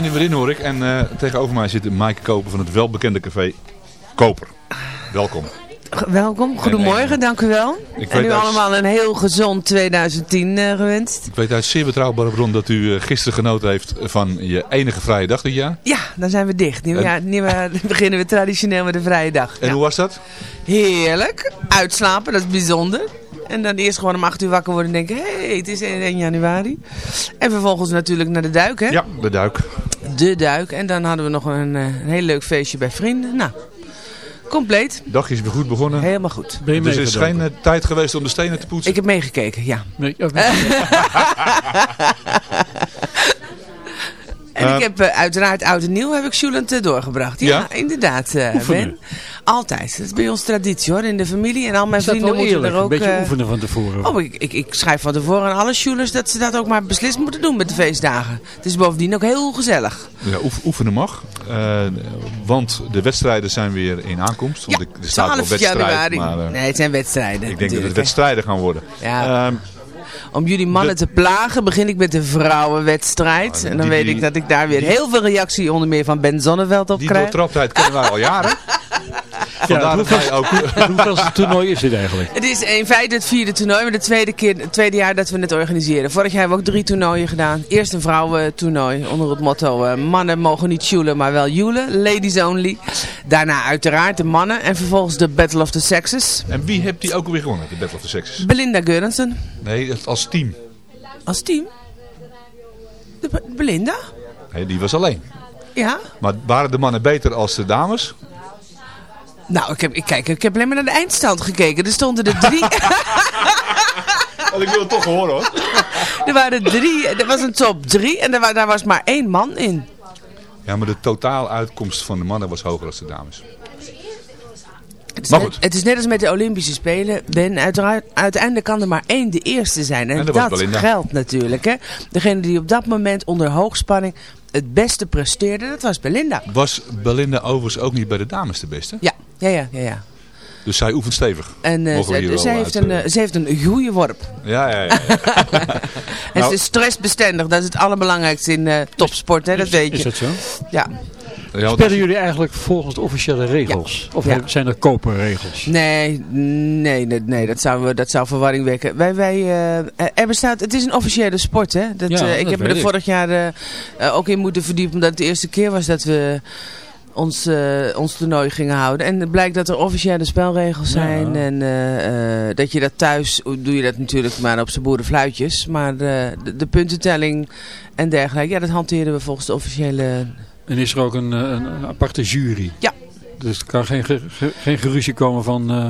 zijn er weer in hoor ik. En uh, tegenover mij zit Maaike Koper van het welbekende café Koper. Welkom. Welkom, goedemorgen, dank u wel. Ik en u allemaal een heel gezond 2010 uh, gewenst. Ik weet uit zeer betrouwbare bron dat u uh, gisteren genoten heeft van je enige vrije dag dit jaar. Ja, dan zijn we dicht. Nu, ja, nu beginnen we traditioneel met de vrije dag. En hoe was dat? Heerlijk. Uitslapen, dat is bijzonder. En dan eerst gewoon om 8 uur wakker worden en denken, hé, hey, het is 1 januari. En vervolgens natuurlijk naar de duik, hè? Ja, de duik. De duik. En dan hadden we nog een, eh, een heel leuk feestje bij vrienden. Nou, compleet. Dag is weer goed begonnen. Helemaal goed. Ben je dus is geen uh, tijd geweest om de stenen te poetsen? Ik heb meegekeken, ja. Nee, <laughs> <laughs> En ik heb uh, uiteraard oud en nieuw heb ik Schulend uh, doorgebracht. Ja, ja? inderdaad, uh, Ben. Altijd. Dat is bij ons traditie hoor, in de familie. En al mijn vrienden moeten er ook... een beetje oefenen van tevoren. Oh, ik, ik, ik schrijf van tevoren aan alle Schulers dat ze dat ook maar beslist moeten doen met de feestdagen. Het is bovendien ook heel gezellig. Ja, oefenen mag. want de wedstrijden zijn weer in aankomst. Want ja, er staat wel wedstrijd, januari. Maar, nee, het zijn wedstrijden. Ik denk dat het wedstrijden gaan worden. Ja. Ehm, om jullie mannen te plagen begin ik met de vrouwenwedstrijd. en dan weet ik dat ik daar weer heel veel reactie onder meer van Ben Zonneveld op die krijg. Die doortraptheid kennen wij al jaren. <laughs> Ja, hoeveel, ook... <laughs> hoeveel toernooi is dit eigenlijk? Het is in feite het vierde toernooi, maar de tweede, keer, het tweede jaar dat we het organiseren. Vorig jaar hebben we ook drie toernooien gedaan. Eerst een vrouwentoernooi onder het motto uh, mannen mogen niet joelen, maar wel joelen. Ladies only. Daarna uiteraard de mannen en vervolgens de Battle of the Sexes. En wie hebt die ook alweer gewonnen, de Battle of the Sexes? Belinda Geurensen. Nee, als team. Als team? De Belinda? Nee, die was alleen. Ja. Maar waren de mannen beter als de dames? Nou, ik heb, ik, kijk, ik heb alleen maar naar de eindstand gekeken. Er stonden er drie... <laughs> Want ik wil het toch horen hoor. <laughs> Er waren drie, er was een top drie en er, daar was maar één man in. Ja, maar de totaaluitkomst van de mannen was hoger dan de dames. Het is, net, het is net als met de Olympische Spelen. Ben, uiteindelijk kan er maar één de eerste zijn. En, dat, dat geldt natuurlijk. Hè. Degene die op dat moment onder hoogspanning het beste presteerde, dat was Belinda. Was Belinda overigens ook niet bij de dames de beste? Ja, ja, ja, ja. ja. Dus zij oefent stevig. En uh, zij, zij heeft een, uh, ze heeft een goede worp. Ja, ja, ja. <laughs> <laughs> en nou, ze is stressbestendig. Dat is het allerbelangrijkste in uh, topsport, hè, dat weet je. Is dat zo? Ja. Ja, Spelen jullie eigenlijk volgens de officiële regels? Of zijn er koperregels? Nee, nee, nee, nee, dat, zou, dat zou verwarring wekken. Wij, wij, uh, er bestaat, het is een officiële sport, hè? Dat, ja, uh, ik heb me er vorig jaar uh, ook in moeten verdiepen, omdat het de eerste keer was dat we ons, ons toernooi gingen houden. En het blijkt dat er officiële spelregels zijn. En dat je dat thuis, doe je dat natuurlijk maar op zijn boerenfluitjes. Maar de, de puntentelling en dergelijke, ja, dat hanteren we volgens de officiële en is er ook een, een aparte jury? Ja. Dus er kan geen, geen geruzie komen van... Uh...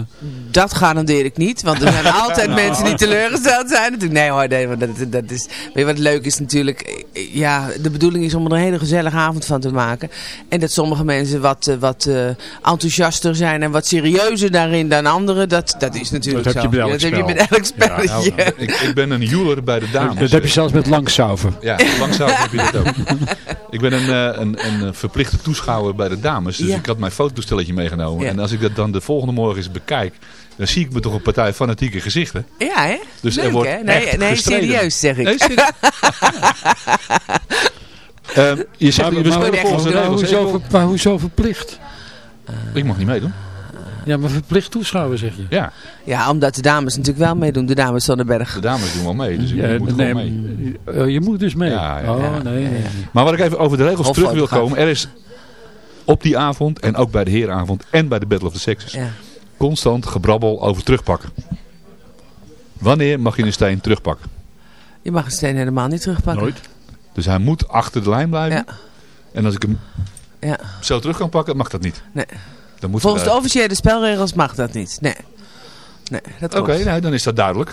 Dat garandeer ik niet. Want er zijn <laughs> altijd mensen die teleurgesteld zijn. Nee hoor, nee, dat, dat is... Weet je wat leuk is natuurlijk? Ja, de bedoeling is om er een hele gezellige avond van te maken. En dat sommige mensen wat, eh, wat uh, enthousiaster zijn en wat serieuzer daarin dan anderen. Dat, dat is natuurlijk dat zo. Heb je dat heb je met elk spelletje. Ja, nou, ik, ik, ben een joeler bij de dames. Dat heb je zelfs met langsauven. Ja, langsauven heb je dat ook. Ik ben een, een, een verplichte toeschouwer bij de dames. Dus ik had mijn fototoestelletje meegenomen. En als ik dat dan de volgende morgen eens bekijk, dan zie ik me toch een partij fanatieke gezichten. Ja, hè? Dus Leuk, er wordt hè? Nee, nee serieus zeg ik. Nee, serieus. uh, <laughs> je zegt, maar, je maar, volgens de regels. Hoezo, maar hoezo verplicht? Uh, ik mag niet meedoen. Ja, maar verplicht toeschouwen zeg je. Ja. Ja, omdat de dames natuurlijk wel meedoen. De dames van de berg. De dames doen wel mee, dus je ja, moet nee, mee. Uh, je moet dus mee. Ja, ja. Oh, nee, nee, nee. Maar wat ik even over de regels terug wil komen. Er is op die avond en ook bij de herenavond en bij de Battle of the Sexes. Ja. Constant gebrabbel over terugpakken. Wanneer mag je een steen terugpakken? Je mag een steen helemaal niet terugpakken. Nooit. Dus hij moet achter de lijn blijven. Ja. En als ik hem ja. zo terug kan pakken, mag dat niet. Nee. Dan Volgens de officiële spelregels mag dat niet. Nee. nee Oké, okay, nou, dan is dat duidelijk.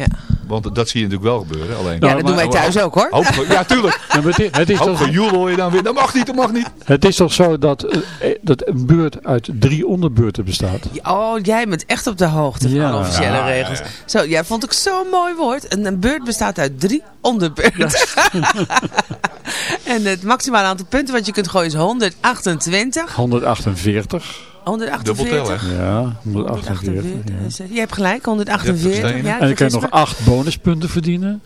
Ja. Want dat zie je natuurlijk wel gebeuren. Alleen, ja, dat doen wij thuis ook hoor. Hoop, ja, tuurlijk. <laughs> Ja, het, het is toch... hoor je dan weer. Dat mag niet, dat mag niet. Het is toch zo dat, uh, dat een beurt uit drie onderbeurten bestaat? Oh, jij bent echt op de hoogte van officiële ja, regels. Ja, Zo, jij vond ik zo'n mooi woord. Een, een beurt bestaat uit drie onderbeurten. <laughs> en het maximale aantal punten wat je kunt gooien is 128. 148. 148. Ja, 148. Je hebt gelijk, 148. Ja, en ik kan nog acht bonuspunten verdienen.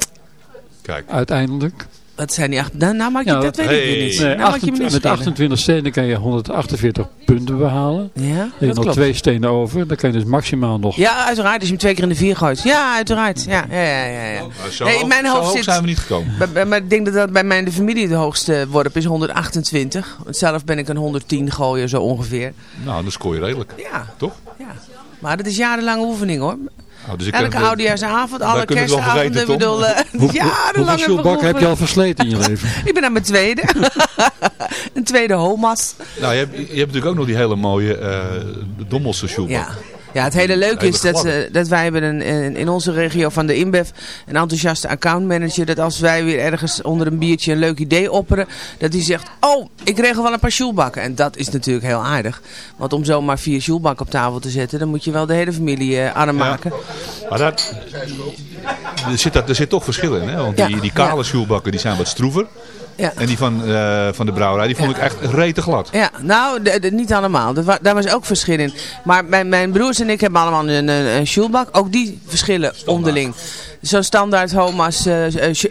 Kijk. Uiteindelijk. Wat zijn die acht? Nou, nou maak je ja, dat weet ik weer niet. Nee, nou 28, met 28 stenen kan je 148 punten behalen. Ja, je nog twee stenen over. Dan kan je dus maximaal nog... Ja, uiteraard. Als je hem twee keer in de vier gooit. Ja, uiteraard. Ja, ja, ja. ja, ja. Zo, nee, in mijn hoofd zit, zijn we niet gekomen. Maar ik denk dat dat bij mij in de familie de hoogste worp is. 128. Zelf ben ik een 110 gooien zo ongeveer. Nou, dan scoor je redelijk. Ja. Toch? Ja. Maar dat is jarenlange oefening hoor. Oh, dus Elke oudejaarsavond, alle kerstavonden, bedoel, uh, <laughs> Hoeveel shoelbakken heb je al versleten in je leven? <laughs> ik ben aan mijn tweede. <laughs> een tweede homas. Nou, je hebt, je hebt natuurlijk ook nog die hele mooie uh, Dommelse. Ja. Ja, het hele leuke is dat, uh, dat wij hebben een, in, in onze regio van de InBev een enthousiaste accountmanager. Dat als wij weer ergens onder een biertje een leuk idee opperen, dat hij zegt, oh, ik regel wel een paar sjoelbakken. En dat is natuurlijk heel aardig. Want om zomaar vier sjoelbakken op tafel te zetten, dan moet je wel de hele familie uh, arm maken. Maar dat, er, zit, er zit toch verschil in, hè? Want die, die kale sjoelbakken die zijn wat stroever. Ja. En die van, uh, van de brouwerij, die vond ik echt rete glad. Ja, nou, niet allemaal. Dat, daar was ook verschil in. Maar mijn, mijn broers en ik hebben allemaal een, een, een shoelbak. Ook die verschillen onderling. Zo'n standaard Homa's uh,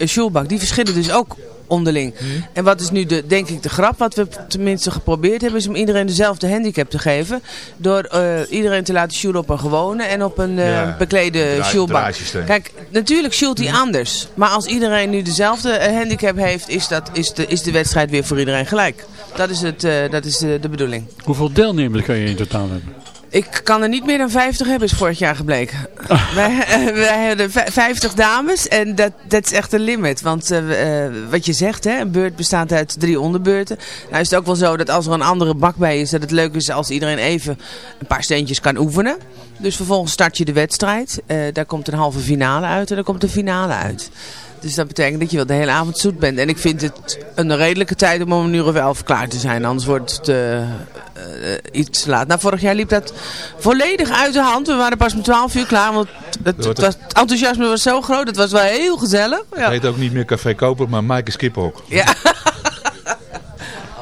shoelbak. Die verschillen dus ook onderling. Mhm. En wat is nu de, denk ik de grap, wat we tenminste geprobeerd hebben, is om iedereen dezelfde handicap te geven. Door uh, iedereen te laten shoelen op een gewone en op een uh, ja, beklede shoelbak. Kijk, natuurlijk shoelt hij mhm. anders. Maar als iedereen nu dezelfde handicap heeft, is, dat, is, de, is de wedstrijd weer voor iedereen gelijk. Dat is, het, dat is de, de bedoeling. Hoeveel deelnemers kan je in totaal hebben? Ik kan er niet meer dan 50 hebben, is vorig jaar gebleken. <laughs> wij, uh, wij hebben 50 dames en dat, dat is echt een limit. Want uh, uh, wat je zegt, hè, een beurt bestaat uit drie onderbeurten. Nou is het ook wel zo dat als er een andere bak bij is, dat het leuk is als iedereen even een paar steentjes kan oefenen. Dus vervolgens start je de wedstrijd. daar komt een halve finale uit en dan komt de finale uit. Dus dat betekent dat je wel de hele avond zoet bent. En ik vind het een redelijke tijd om om een uur of elf klaar te zijn. Anders wordt het uh, iets te laat. Nou, vorig jaar liep dat volledig uit de hand. We waren pas om twaalf uur klaar. Want het, het, was, het enthousiasme was zo groot. Het was wel heel gezellig. Ja. Het heet ook niet meer Café Koper, maar Maaike Skiphok. Ja. <laughs>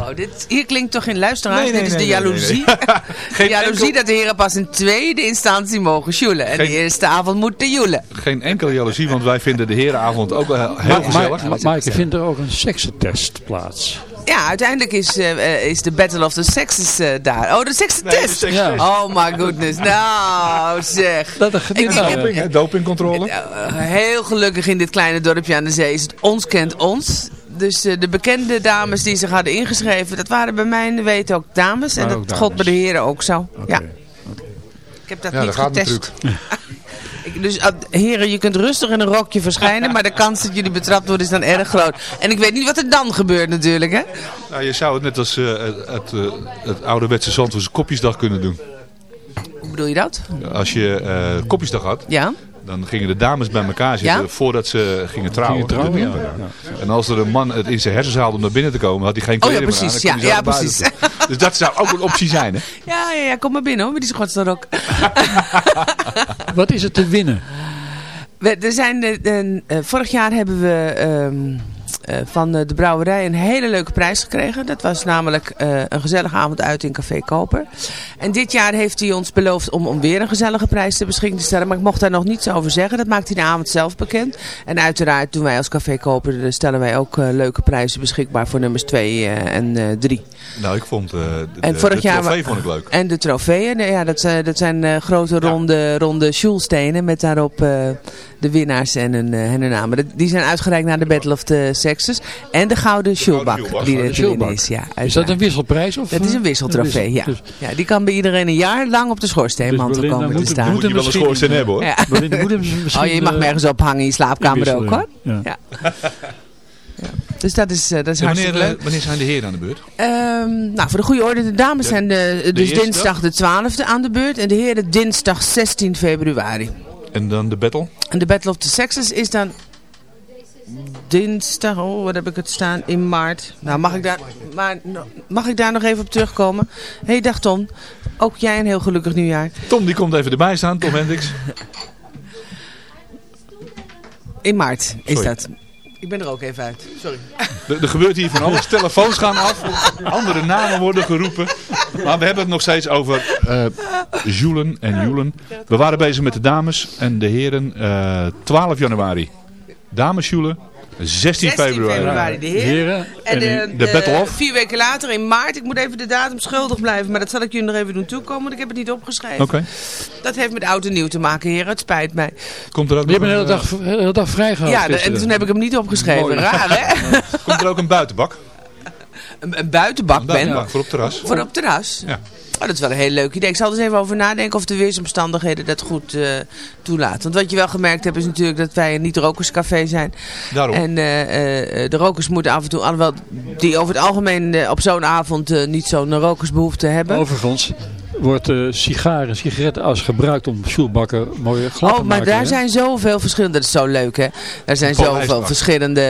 Oh, dit, hier klinkt toch geen luisteraar? Nee, nee, dit is de jaloezie. <laughs> de jaloezie dat de heren pas in tweede instantie mogen joelen. En de eerste avond moeten joelen. Geen enkele jaloezie, want wij vinden de herenavond ook heel, heel gezellig. Maar, maar, ik vind er ook een seksentest plaats. Ja, uiteindelijk is, uh, is de Battle of the Sexes uh, daar. Oh, de. Nee, ja. Oh my goodness. Nou, zeg. Dat is ik, doping, hè? Dopingcontrole. Uh, heel gelukkig in dit kleine dorpje aan de zee is het ons kent ons dus uh, de bekende dames die zich hadden ingeschreven, dat waren bij mij weten ook dames. En dat dames. god bij de heren ook zo. Okay. Ja. Okay. Ik heb dat ja, niet dat getest. <laughs> Dus uh, heren, je kunt rustig in een rokje verschijnen, maar de kans dat jullie betrapt worden is dan erg groot. En ik weet niet wat er dan gebeurt natuurlijk, hè? Nou, je zou het net als uh, het, uh, het ouderwetse Zandvoortse kopjesdag kunnen doen. Hoe bedoel je dat? Als je kopjesdag had, ja? Dan gingen de dames bij elkaar zitten voordat ze gingen trouwen. Gingen trouwen ja. En als er een man het in zijn hersens haalde om naar binnen te komen, had hij geen kleren oh, ja, precies. aan. Ja, ja, precies. <laughs> Dus dat zou ook een optie zijn, hè? <laughs> Ja, ja, ja kom maar binnen hoor, met die schotsrok. <laughs> Wat is het te winnen? We, er zijn de, de, uh, vorig jaar hebben we... Um, uh, van de brouwerij een hele leuke prijs gekregen. Dat was namelijk uh, een gezellige avond uit in Café Koper. En dit jaar heeft hij ons beloofd om, om weer een gezellige prijs te beschikking te stellen. Maar ik mocht daar nog niets over zeggen. Dat maakt hij de avond zelf bekend. En uiteraard doen wij als Café Koper, stellen wij ook leuke prijzen beschikbaar voor nummers 2 en 3. Nou, ik vond de, en vorig de trofee jaar, vond ik leuk. En de trofeeën, ja, dat, dat zijn grote ronde, ja. ronde sjoelstenen met daarop de winnaars en hun, en hun namen. Die zijn uitgereikt naar de Battle of the Sexes. En de gouden shoelbak die er te is. Ja, is dat een wisselprijs? Of? Dat is een wisseltrofee, ja. Dus- ja. Die kan bij iedereen een jaar lang op de schoorsteenmantel dus komen te staan. Moet je wel een schoorsteen hebben hoor. Ja. <laughs> oh, je mag nergens ophangen in je slaapkamer ook hoor. Ja. ja. Dus dat is, uh, dat is ja, wanneer, leuk. Eh, wanneer zijn de heren aan de beurt? Um, nou, voor de goede orde, de dames de, zijn de, dus de dinsdag de 12e aan de beurt. En de heren dinsdag 16 februari. En dan de battle? En de Battle of the Sexes is dan dinsdag, oh, wat heb ik het staan, in maart. Nou, mag ik daar, maar, mag ik daar nog even op terugkomen? Hé, hey, dag Tom. Ook jij een heel gelukkig nieuwjaar. Tom, die komt even erbij staan, Tom Hendricks. In maart is dat. Ik ben er ook even uit. Sorry. Er, gebeurt hier van alles. Telefoons gaan af. Andere namen worden geroepen. Maar we hebben het nog steeds over uh, Julen en Julen. We waren bezig met de dames en de heren uh, 12 januari. Dames Julen 16 februari. februari, de heren. En, de, de Battle of? Vier weken later in maart. Ik moet even de datum schuldig blijven. Maar dat zal ik jullie nog even doen toekomen. Want ik heb het niet opgeschreven. Oké. Dat heeft met oud en nieuw te maken, heren. Het spijt mij. Komt er ook Je hebt een hele dag, hele dag vrij gehad. Ja, en toen heb ik hem niet opgeschreven. Raar, hè? Komt er ook een buitenbak? <laughs> Een, een buitenbak, een buitenbak voor op terras. Voor op terras? Ja. Oh, dat is wel een heel leuk idee. Ik zal er eens even over nadenken of de weersomstandigheden dat goed uh, toelaten. Want wat je wel gemerkt hebt is natuurlijk dat wij een niet-rokerscafé zijn. Daarom. En uh, uh, de rokers moeten af en toe, alhoewel die over het algemeen op zo'n avond niet zo'n rokersbehoefte hebben. Overigens, wordt uh, sigaren, sigarettenas gebruikt om sjoelbakken mooie glad oh, te maken. maar daar hè? zijn zoveel verschillende, dat is zo leuk hè. Er zijn zoveel verschillende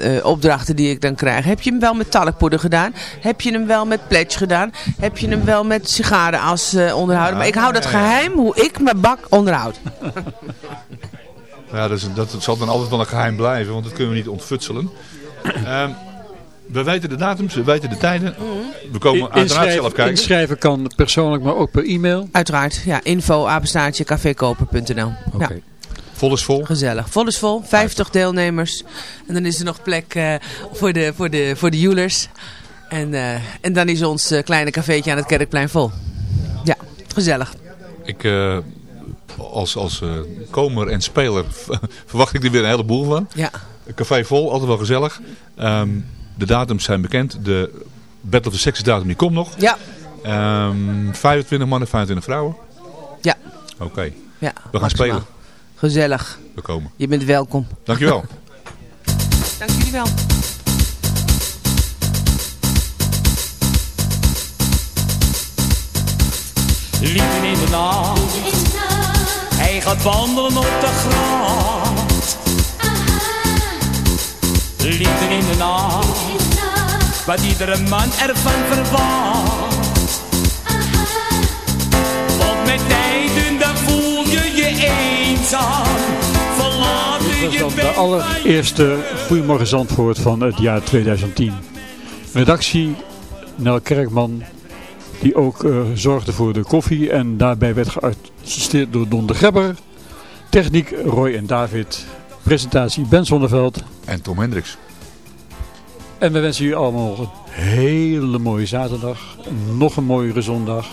uh, uh, opdrachten die ik dan krijg. Heb je hem wel met talkpoeder gedaan? Heb je hem wel met pledge gedaan? Heb je hem wel met sigarenas onderhouden? Ja, maar ik hou dat geheim hoe ik mijn bak onderhoud. <laughs> ja, dat, is, dat zal dan altijd wel een geheim blijven, want dat kunnen we niet ontfutselen. um, we weten de datums, we weten de tijden. We komen uiteraard zelf kijken. Inschrijven kan persoonlijk, maar ook per e-mail. Uiteraard, ja. Info, apenstaartje, cafékoper.nl. Oké. Okay. Ja. Vol is vol? Gezellig. Vol is vol. 50 deelnemers. En dan is er nog plek uh, voor de, voor de, voor de joelers. En, uh, en dan is ons uh, kleine cafeetje aan het Kerkplein vol. Ja, gezellig. Ik, als, als komer en speler <laughs> verwacht ik er weer een heleboel van. Ja. Café vol, altijd wel gezellig. Um, de datums zijn bekend. De Battle of the Sexes datum die komt nog. Ja. Um, 25 mannen, 25 vrouwen. Ja. Oké. Okay. Ja, We gaan maximaal. spelen. Gezellig. We komen. Je bent welkom. Dankjewel. <laughs> Dank jullie wel. Liefde in de nacht. Hij gaat wandelen op de grond. Liefde in de nacht. Wat iedere man ervan verwacht. Want met tijden dan voel je je eenzaam. Verlaten dan de allereerste Goedemorgen Zandvoort van het jaar 2010. Redactie Nel Kerkman, die ook uh, zorgde voor de koffie en daarbij werd geassisteerd door Don de Grebber. Techniek Roy en David. Presentatie Ben Zonneveld. En Tom Hendricks. En we wensen jullie allemaal nog een hele mooie zaterdag. Nog een mooiere zondag.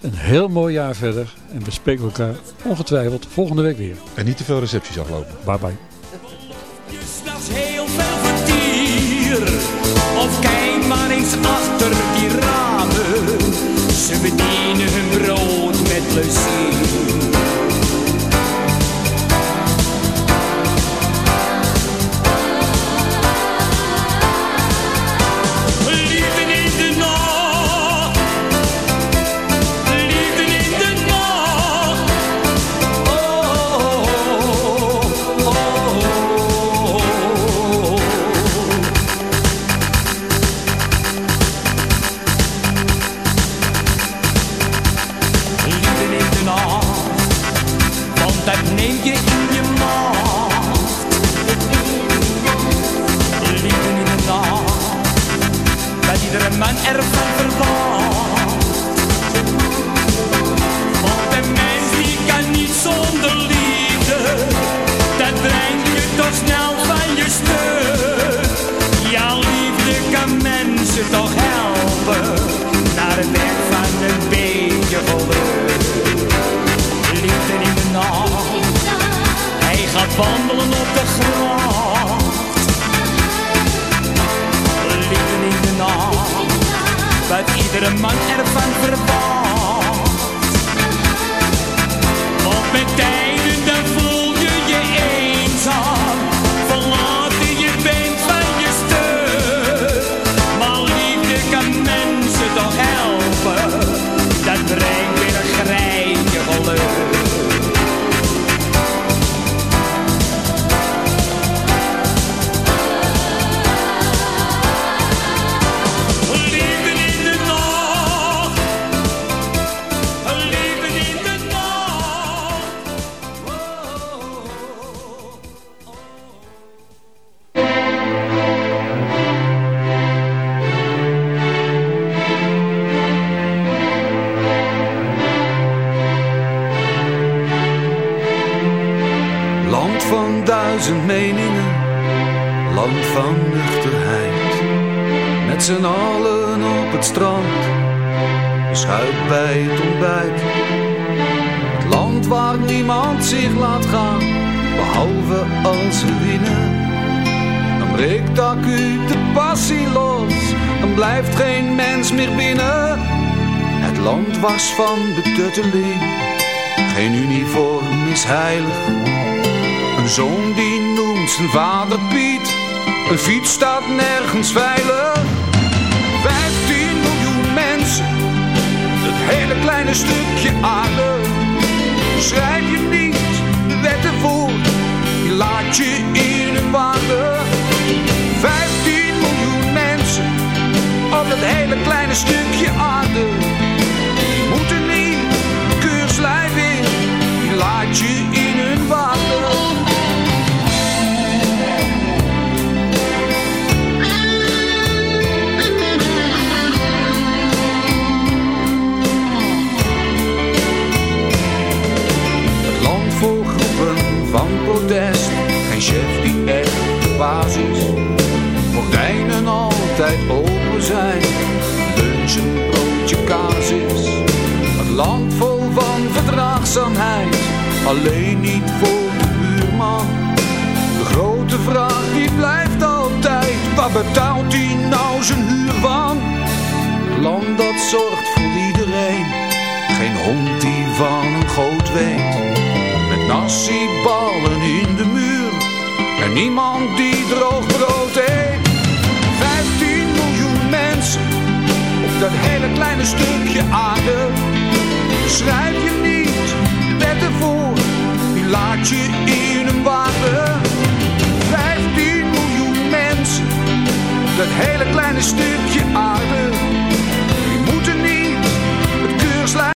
Een heel mooi jaar verder. En we spreken elkaar ongetwijfeld volgende week weer. En niet te veel recepties aflopen. Bye bye. Je s'nachts heel veel vertier. Of kijk maar eens achter die ramen. Ze verdienen hun brood met plezier. Man ervan verwacht. Want een mens die kan niet zonder liefde, dat brengt je toch snel van je stuk. Jouw liefde kan mensen toch helpen, wandelen op de grond. Liefde in de nacht wat iedere man ervan verwacht. Want met we winnen. Dan breekt acuut de passie los, dan blijft geen mens meer binnen. Het land was van betutteling, geen uniform is heilig. Een zoon die noemt zijn vader Piet, een fiets staat nergens veilig. 15 miljoen mensen, dat hele kleine stukje aarde. Schrijf je niet laat je in een waarde. 15 miljoen mensen, op dat hele kleine stukje aarde. Die moeten niet keurslijf in, laat je basis. Gordijnen altijd open zijn. Lunch een broodje kaas is. Land vol van verdraagzaamheid. Alleen niet voor de buurman. De grote vraag die blijft altijd. Waar betaalt hij nou zijn huur van? Het land dat zorgt voor iedereen. Geen hond die van een goot weet Nassiballen in de muur niemand die droog brood heeft 15 miljoen mensen op dat hele kleine stukje aarde. Schrijf je niet wetten voor, die laat je in een water. 15 miljoen mensen op dat hele kleine stukje aarde. Die moeten niet